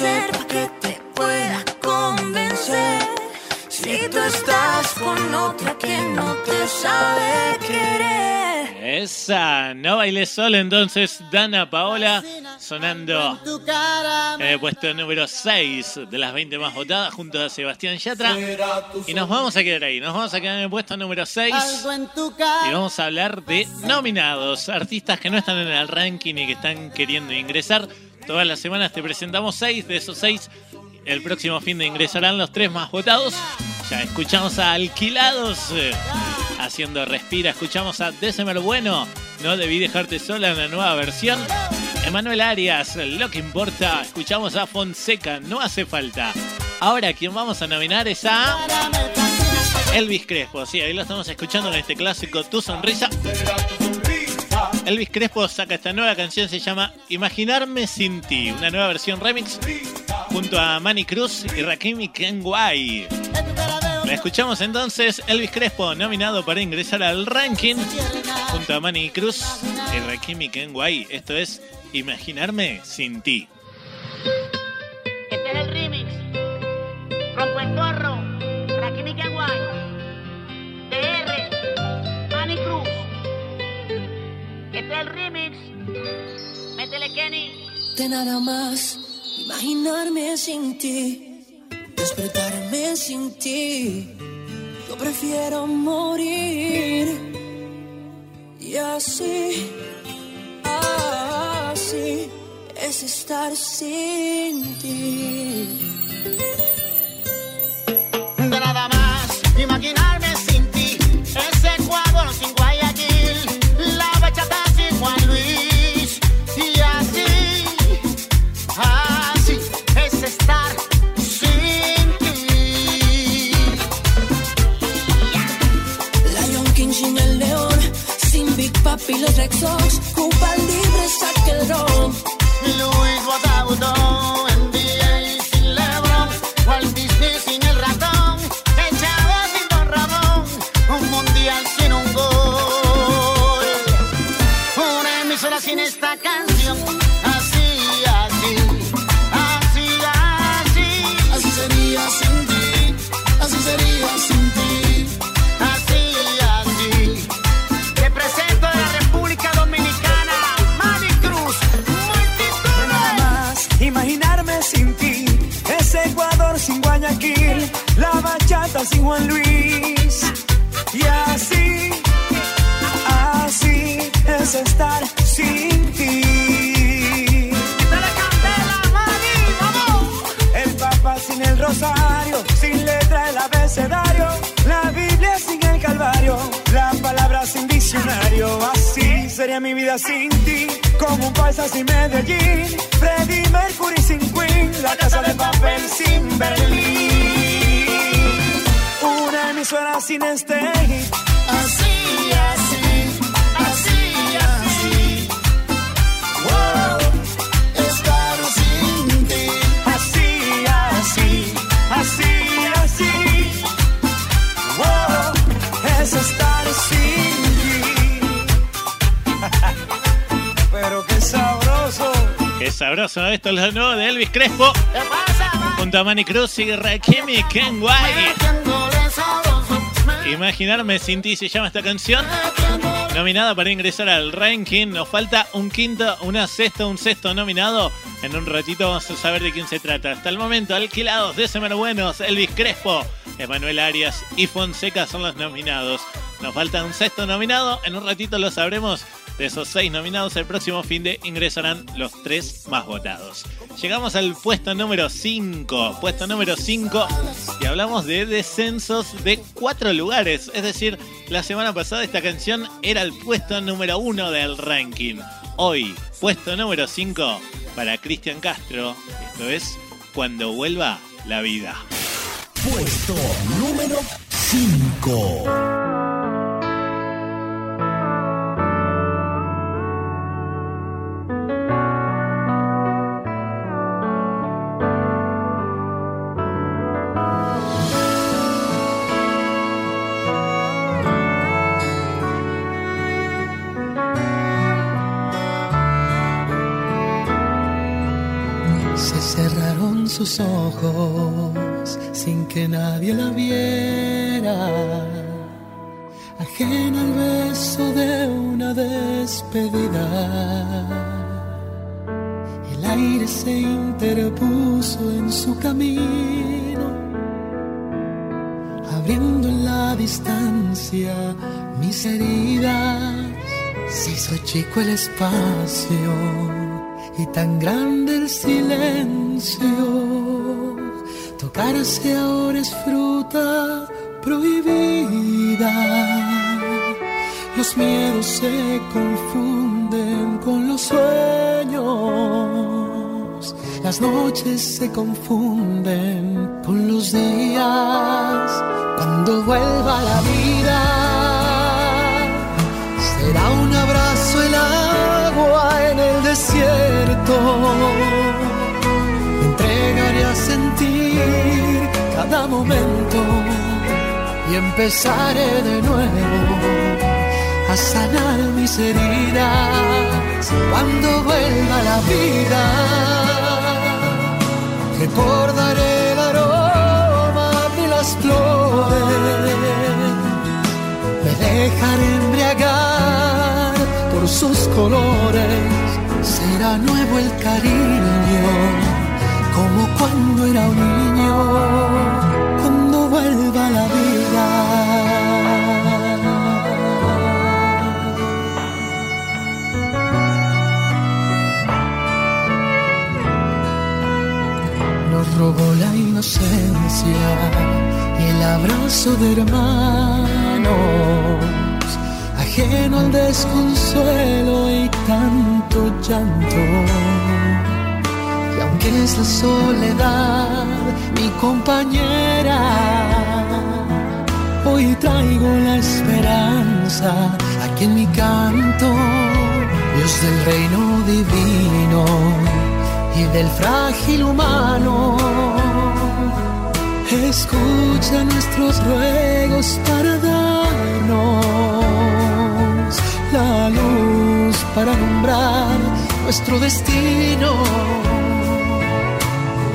Hacer para que te pueda convencer? Si tú estás con otra que no te sabe querer. Esa, no bailé solo entonces, Dana Paola sonando en el puesto número 6 de las 20 más votadas junto a Sebastián Yatra. Y nos vamos a quedar ahí, nos vamos a quedar en el puesto número 6 y vamos a hablar de nominados, artistas que no están en el ranking y que están queriendo ingresar. Todas las semanas te presentamos 6 de esos 6. El próximo fin de ingresarán los tres más votados. Ya escuchamos a Alquilados eh, haciendo Respira. Escuchamos a December Bueno. No debí dejarte sola en la nueva versión. Emanuel Arias, Lo que importa. Escuchamos a Fonseca. No hace falta. Ahora quien vamos a nominar es a Elvis Crespo. Sí, ahí lo estamos escuchando en este clásico Tu Sonrisa. Elvis Crespo saca esta nueva canción, se llama Imaginarme sin ti, una nueva versión remix junto a Manny Cruz y Rakim y Kenway. La escuchamos entonces, Elvis Crespo nominado para ingresar al ranking junto a Manny Cruz y Rakim y Kenway. Esto es Imaginarme sin ti. Este es el remix. Métele Kenny. de nada más imaginarme sin ti, despertarme sin ti. Yo prefiero morir y así, así es estar sin ti. la papilos Rexox, Cupa libre, saque el ron. Luis Guadaudo, NBA y sin Lebron, Walt Disney sin el ratón, el Chavo sin Don Ramón, un mundial sin un gol, una emisora sin esta canción. Sin Juan Luis. Y así, así es estar sin ti. El Papa sin el rosario, sin letra el abecedario, la Biblia sin el Calvario, la palabra sin diccionario. Así sería mi vida sin ti, como un paisa sin Medellín, Freddie Mercury sin Queen, la casa de papel sin Berlín. Emisora sin este hit. Así, así, así, así. Wow, estar sin ti. Así, así, así, así. Wow, es estar sin ti. Pero qué sabroso. Qué sabroso, esto es lo nuevo de Elvis Crespo. Junto a Manny Cruz y Rakimi Kenway. Imaginarme sin ti se llama esta canción. Nominada para ingresar al ranking. Nos falta un quinto, una sexta, un sexto nominado. En un ratito vamos a saber de quién se trata. Hasta el momento, alquilados de Semana Buenos, Elvis Crespo, Emanuel Arias y Fonseca son los nominados. Nos falta un sexto nominado. En un ratito lo sabremos. De esos seis nominados, el próximo fin de ingresarán los tres más votados. Llegamos al puesto número 5. Puesto número 5. Y hablamos de descensos de cuatro lugares. Es decir, la semana pasada esta canción era el puesto número 1 del ranking. Hoy, puesto número 5 para Cristian Castro. Esto es Cuando vuelva la vida. Puesto número 5. Sus ojos sin que nadie la viera, ajena al beso de una despedida. El aire se interpuso en su camino, abriendo en la distancia mis heridas. Se hizo chico el espacio y tan grande el silencio. Tocarse ahora es fruta prohibida. Los miedos se confunden con los sueños. Las noches se confunden con los días. Cuando vuelva la vida, será un abrazo el agua en el desierto. Y empezaré de nuevo a sanar mis heridas cuando vuelva la vida. Recordaré el aroma de las flores, me dejaré embriagar por sus colores. Será nuevo el cariño, como cuando era un niño, y el abrazo de hermanos, ajeno al desconsuelo y tanto llanto. Y aunque es la soledad mi compañera, hoy traigo la esperanza aquí en mi canto, Dios del reino divino y del frágil humano. Escucha nuestros ruegos para darnos la luz para nombrar nuestro destino,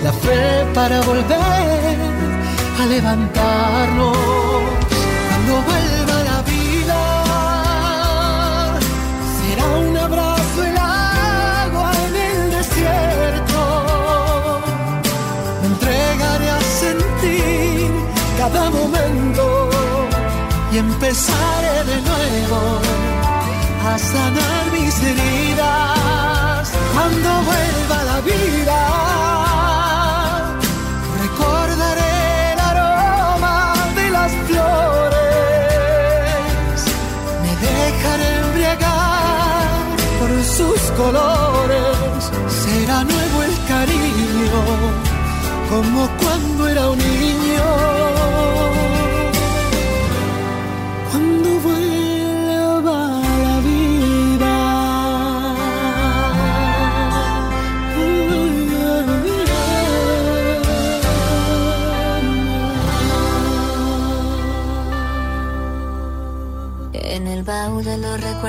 la fe para volver a levantarnos cada momento y empezaré de nuevo a sanar mis heridas cuando vuelva la vida. Recordaré el aroma de las flores, me dejaré embriagar por sus colores, será nuevo el cariño como cuando era un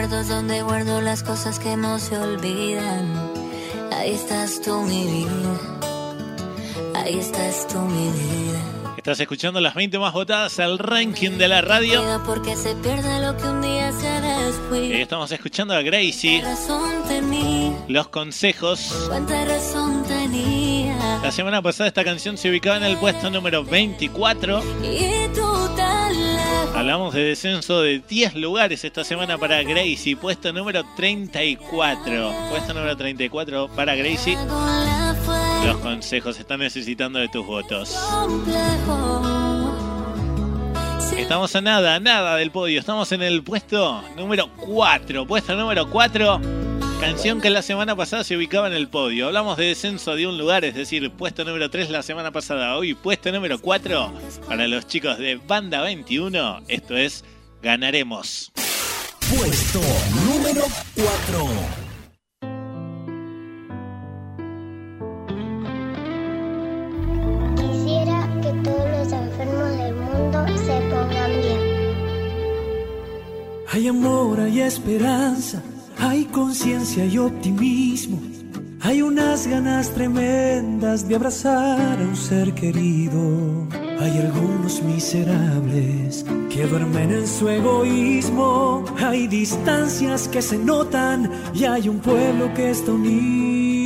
recuerdos donde guardo las cosas que no se olvidan. Ahí estás tú, mi vida. Ahí estás tú, mi vida. Estás escuchando las 20 más votadas al ranking de la radio. Porque se pierde lo que un día se Y descuida. estamos escuchando a Gracie, los consejos. cuánta razón tenía. La semana pasada esta canción se ubicaba en el puesto número 24. Y tú. Hablamos de descenso de 10 lugares esta semana para Gracie, puesto número 34. Puesto número 34 para Gracie. Los consejos están necesitando de tus votos. Estamos a nada, nada del podio. Estamos en el puesto número 4. Puesto número 4. Canción que la semana pasada se ubicaba en el podio. Hablamos de descenso de un lugar, es decir, puesto número 3 la semana pasada. Hoy puesto número 4 para los chicos de Banda 21. Esto es Ganaremos. Puesto número 4. Quisiera que todos los enfermos del mundo se pongan bien. Hay amor, hay esperanza, hay conciencia y optimismo. Hay unas ganas tremendas de abrazar a un ser querido. Hay algunos miserables que duermen en su egoísmo. Hay distancias que se notan y hay un pueblo que está unido.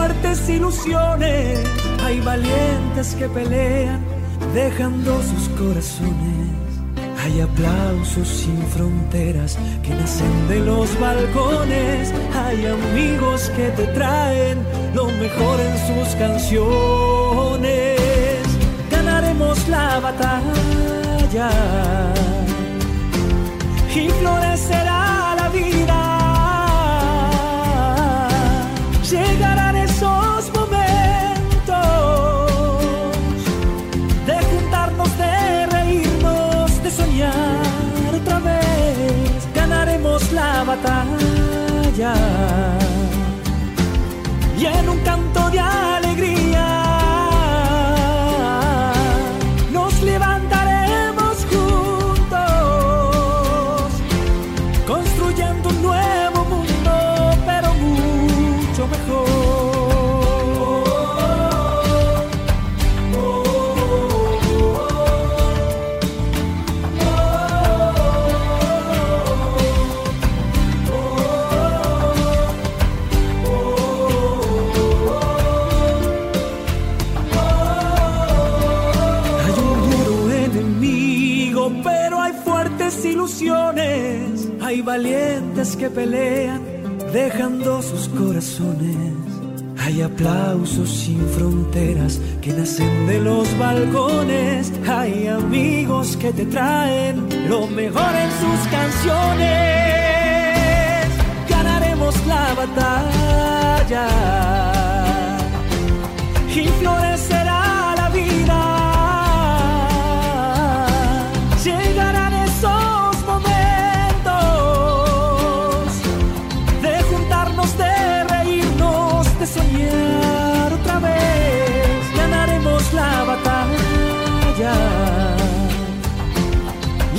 Fuertes ilusiones. Hay valientes que pelean, dejando sus corazones. Hay aplausos sin fronteras que nacen de los balcones. Hay amigos que te traen lo mejor en sus canciones. Ganaremos la batalla y florecerá la vida. Llegarán y en un que pelean, dejando sus corazones. Hay aplausos sin fronteras que nacen de los balcones. Hay amigos que te traen lo mejor en sus canciones. Ganaremos la batalla y florecerá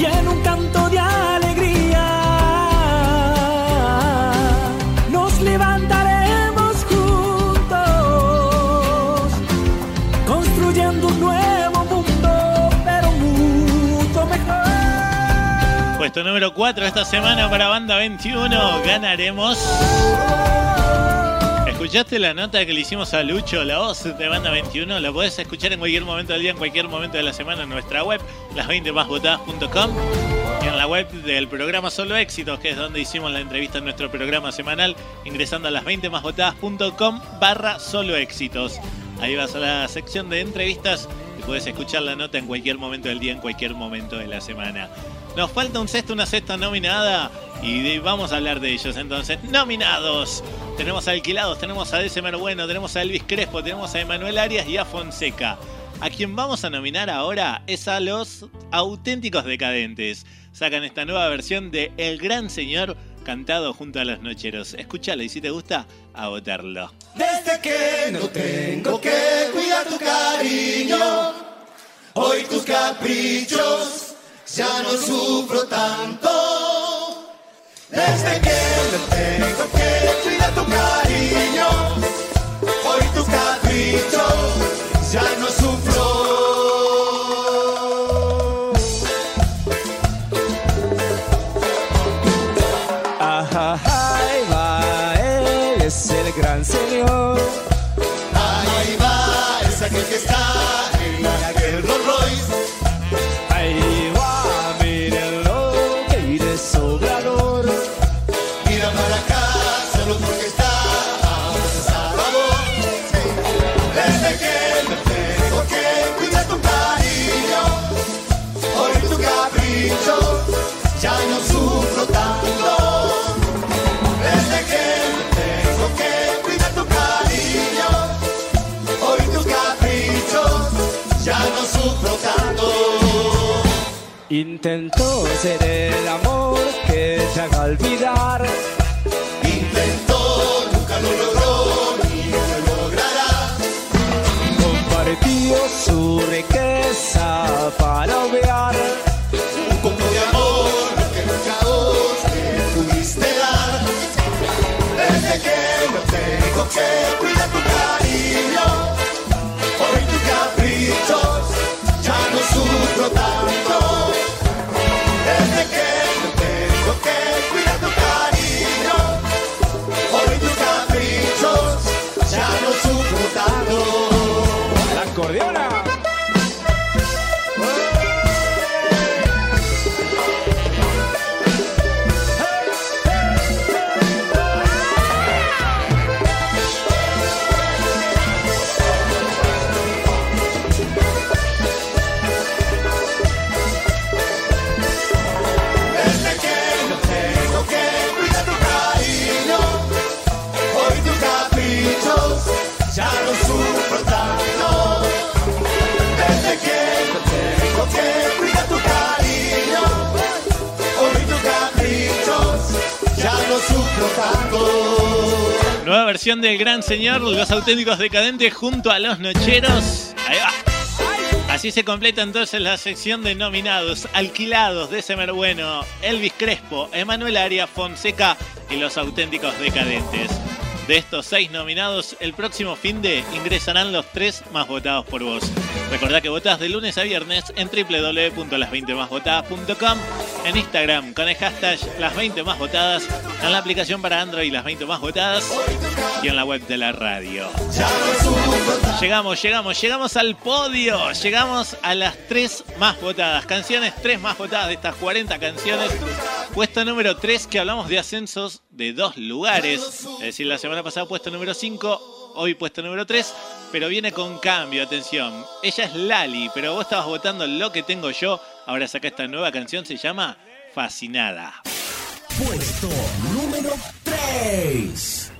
y en un canto de alegría nos levantaremos juntos, construyendo un nuevo mundo, pero mucho mejor. Puesto número 4 esta semana para Banda 21. Ganaremos. ¿Escuchaste la nota que le hicimos a Lucho, la voz de Banda 21? La podés escuchar en cualquier momento del día, en cualquier momento de la semana en nuestra web, las20másvotadas.com y en la web del programa Solo Éxitos, que es donde hicimos la entrevista en nuestro programa semanal, ingresando a las20másvotadas.com barra Solo Éxitos. Ahí vas a la sección de entrevistas y puedes escuchar la nota en cualquier momento del día, en cualquier momento de la semana. Nos falta un sexto, una sexta nominada y vamos a hablar de ellos entonces. Nominados. Tenemos a Alquilados, tenemos a December Bueno, tenemos a Elvis Crespo, tenemos a Emanuel Arias y a Fonseca. A quien vamos a nominar ahora es a los auténticos decadentes. Sacan esta nueva versión de El Gran Señor cantado junto a los nocheros. Escúchalo y si te gusta, a votarlo. Desde que no tengo que cuidar tu cariño, hoy tus caprichos ya no sufro tanto. Desde que no tengo que cuidar tu cariño, hoy tus caprichos ya no sufro. Intentó ser el amor que te haga olvidar. Intentó, nunca lo logró, ni lo logrará. Compartió su riqueza para obviar. Un poco de amor que nunca vos me pudiste dar. Desde que no tengo que sufro Nueva versión del Gran Señor, los auténticos decadentes junto a los nocheros. Ahí va. Así se completa entonces la sección de nominados, alquilados de Semer Bueno, Elvis Crespo, Emanuel Arias, Fonseca y los auténticos decadentes. De estos seis nominados, el próximo fin de ingresarán los tres más votados por vos. Recordá que votás de lunes a viernes en www.las20másvotadas.com, en Instagram con el hashtag las 20 más votadas, en la aplicación para Android las 20 más votadas y en la web de la radio. Llegamos, llegamos, llegamos al podio. Llegamos a las tres más votadas. Canciones tres más votadas de estas 40 canciones. Puesto número 3, que hablamos de ascensos de dos lugares. Es decir, la semana pasada puesto número 5, hoy puesto número 3. Pero viene con cambio, atención. Ella es Lali, pero vos estabas votando lo que tengo yo. Ahora saca esta nueva canción, se llama Fascinada. Puesto número 3.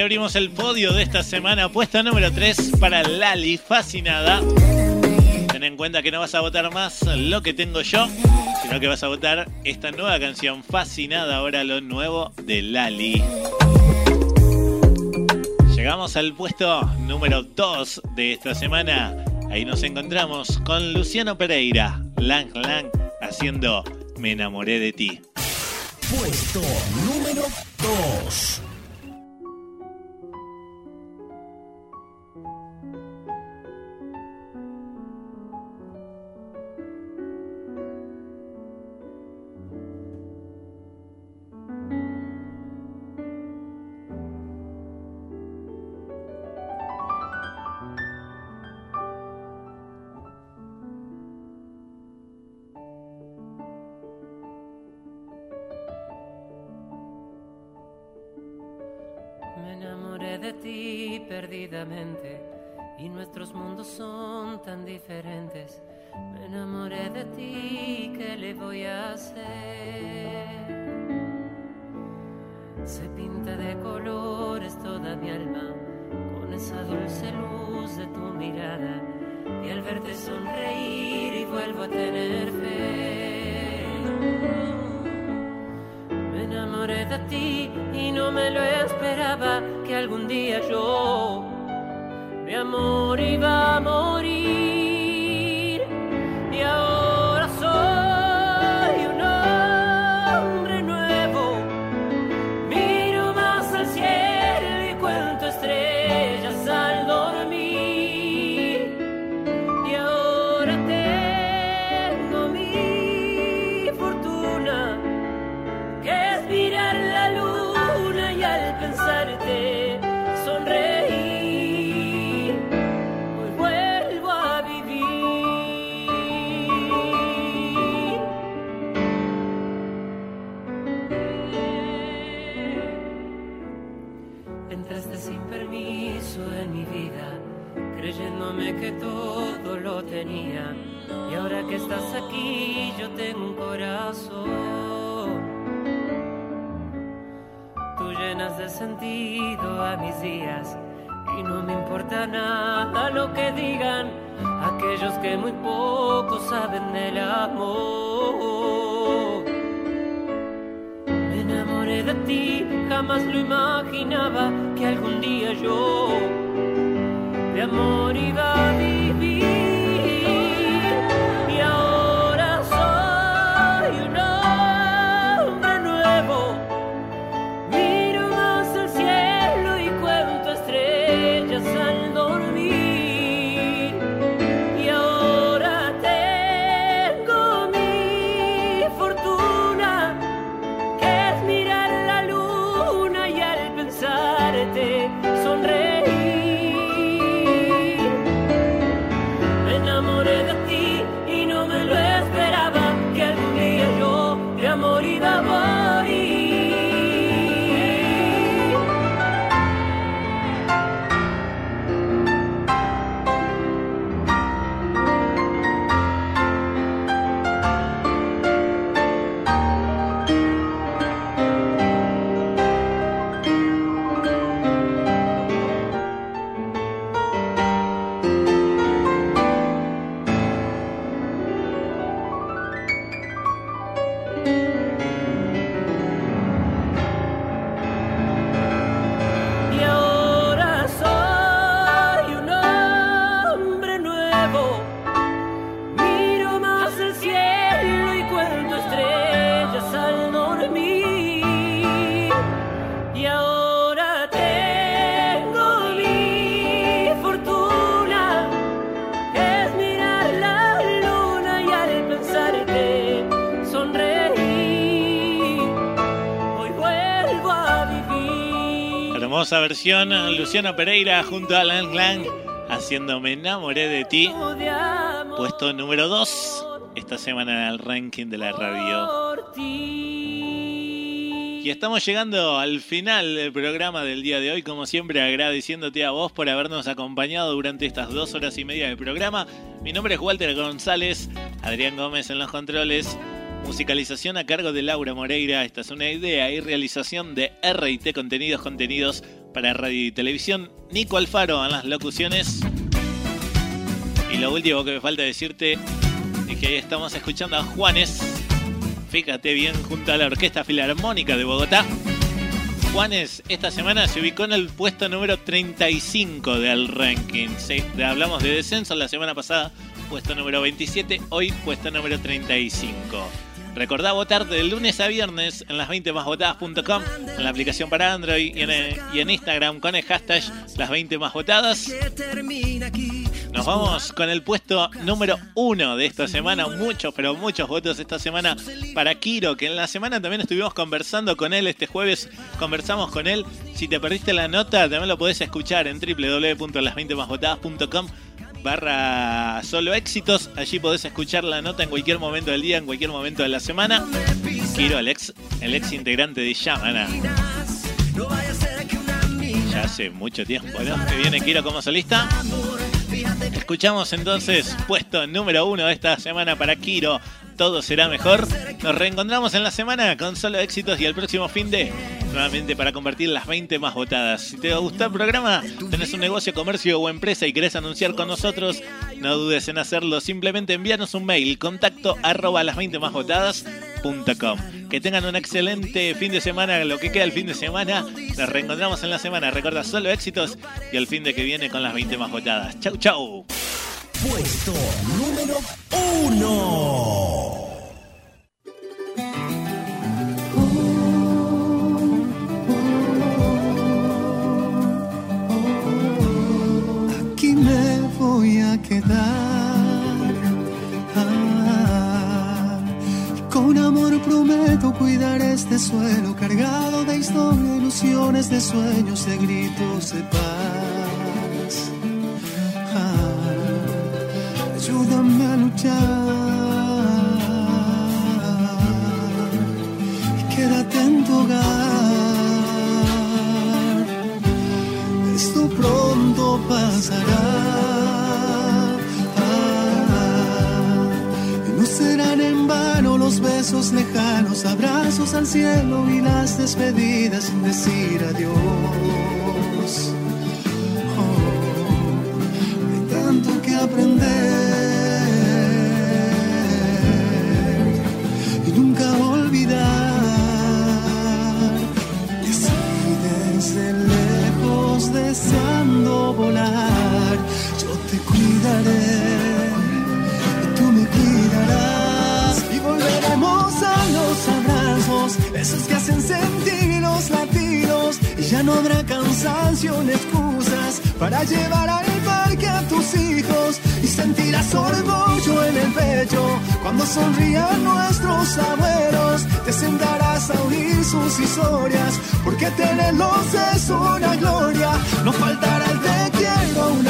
Abrimos el podio de esta semana. Puesta número 3 para Lali, fascinada. Ten en cuenta que no vas a votar más lo que tengo yo, sino que vas a votar esta nueva canción, fascinada, ahora lo nuevo de Lali. Llegamos al puesto número 2 de esta semana. Ahí nos encontramos con Luciano Pereira, Lang Lang, haciendo Me enamoré de ti. Puesto número 2. Y nuestros mundos son tan diferentes. Me enamoré de ti, ¿qué le voy a hacer? Se pinta de colores toda mi alma con esa dulce luz de tu mirada y al verte sonreír y vuelvo a tener fe. Enamoré de ti y no me lo esperaba que algún día yo, mi amor, iba a morir. Entraste sin permiso en mi vida, creyéndome que todo lo tenía. Y ahora que estás aquí, yo tengo un corazón. Tú llenas de sentido a mis días y no me importa nada lo que digan aquellos que muy poco saben del amor. Jamás lo imaginaba que algún día yo de amor iba Hermosa versión, Luciano Pereira junto a Lang Lang haciendo Me enamoré de ti. Puesto número 2 esta semana en el ranking de la radio. Y estamos llegando al final del programa del día de hoy, como siempre agradeciéndote a vos por habernos acompañado durante estas dos horas y media del programa. Mi nombre es Walter González, Adrián Gómez en los controles, musicalización a cargo de Laura Moreira. Esta es una idea y realización de RT Contenidos Contenidos para Radio y Televisión. Nico Alfaro en las locuciones. Y lo último que me falta decirte es que ahí estamos escuchando a Juanes fíjate bien, junto a la Orquesta Filarmónica de Bogotá. Juanes esta semana se ubicó en el puesto número 35 del ranking. Hablamos de descenso la semana pasada, puesto número 27, hoy puesto número 35. Recordá votar de lunes a viernes en las 20másvotadas.com, en la aplicación para Android y en, y en Instagram con el hashtag las 20 más votadas. Nos vamos con el puesto número uno de esta semana. Muchos, pero muchos votos esta semana para Kiro, que en la semana también estuvimos conversando con él. Este jueves conversamos con él. Si te perdiste la nota, también lo podés escuchar en www.las20másvotadas.com barra solo éxitos. Allí podés escuchar la nota en cualquier momento del día, en cualquier momento de la semana. Kiro, el ex, el ex integrante de Yamana. Ya hace mucho tiempo, ¿no? Que viene Kiro como solista. Escuchamos entonces puesto número uno de esta semana para Kiro. Todo será mejor. Nos reencontramos en la semana con solo éxitos y el próximo fin de nuevamente para convertir las 20 más votadas. Si te gusta el programa, tenés un negocio, comercio o empresa y querés anunciar con nosotros, no dudes en hacerlo. Simplemente envíanos un mail, contacto arroba las 20 más votadas.com. Que tengan un excelente fin de semana, lo que queda el fin de semana. Nos reencontramos en la semana. Recuerda solo éxitos y el fin de que viene con las 20 más votadas. Chau, chau. Puesto número uno. Aquí me voy a quedar. Ah, con amor prometo cuidar este suelo cargado de historia, ilusiones, de sueños, de gritos de paz. Y Quédate en tu hogar. Esto pronto pasará. Y no serán en vano los besos lejanos, abrazos al cielo y las despedidas sin decir adiós. Oh, hay tanto que aprender y tú me cuidarás y volveremos a los abrazos, esos que hacen sentir los latidos y ya no habrá cansancio ni excusas para llevar al parque a tus hijos y sentirás orgullo en el pecho cuando sonrían nuestros abuelos. Te sentarás a oír sus historias porque tenerlos es una gloria. No faltará el te quiero a un amigo, la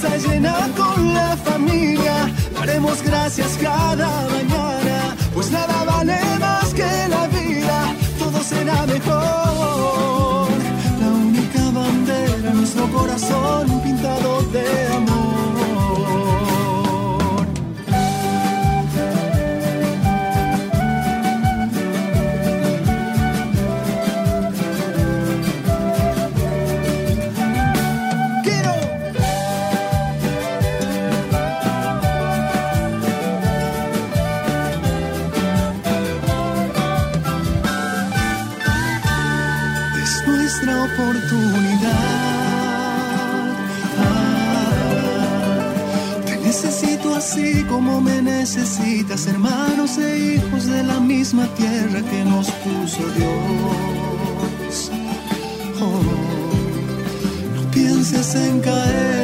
mesa llena con la familia. Daremos gracias cada mañana, pues nada vale más que la vida. Todo será mejor. La única bandera, nuestro corazón como me necesitas, hermanos e hijos de la misma tierra que nos puso Dios. Oh, no pienses en caer,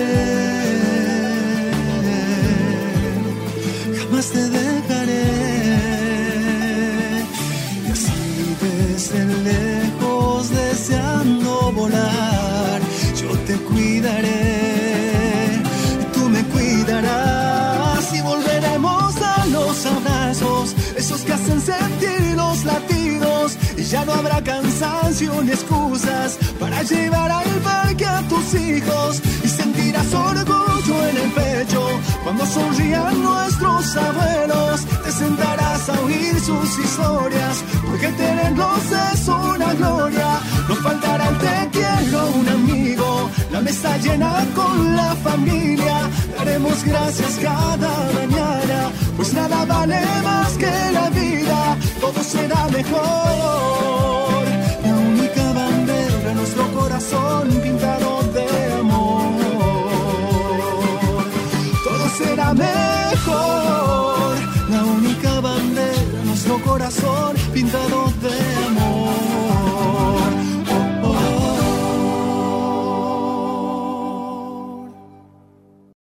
Ya no habrá cansancio ni excusas para llevar al parque a tus hijos y sentirás orgullo en el pecho cuando sonrían nuestros abuelos. Te sentarás a oír sus historias porque tenerlos es una gloria. No faltará el te quiero un amigo, la mesa llena con la familia. Daremos gracias cada mañana, pues nada vale más que la vida. Todo será mejor. La única bandera nuestro corazón pintado de amor. Todo será mejor. La única bandera nuestro corazón pintado de amor.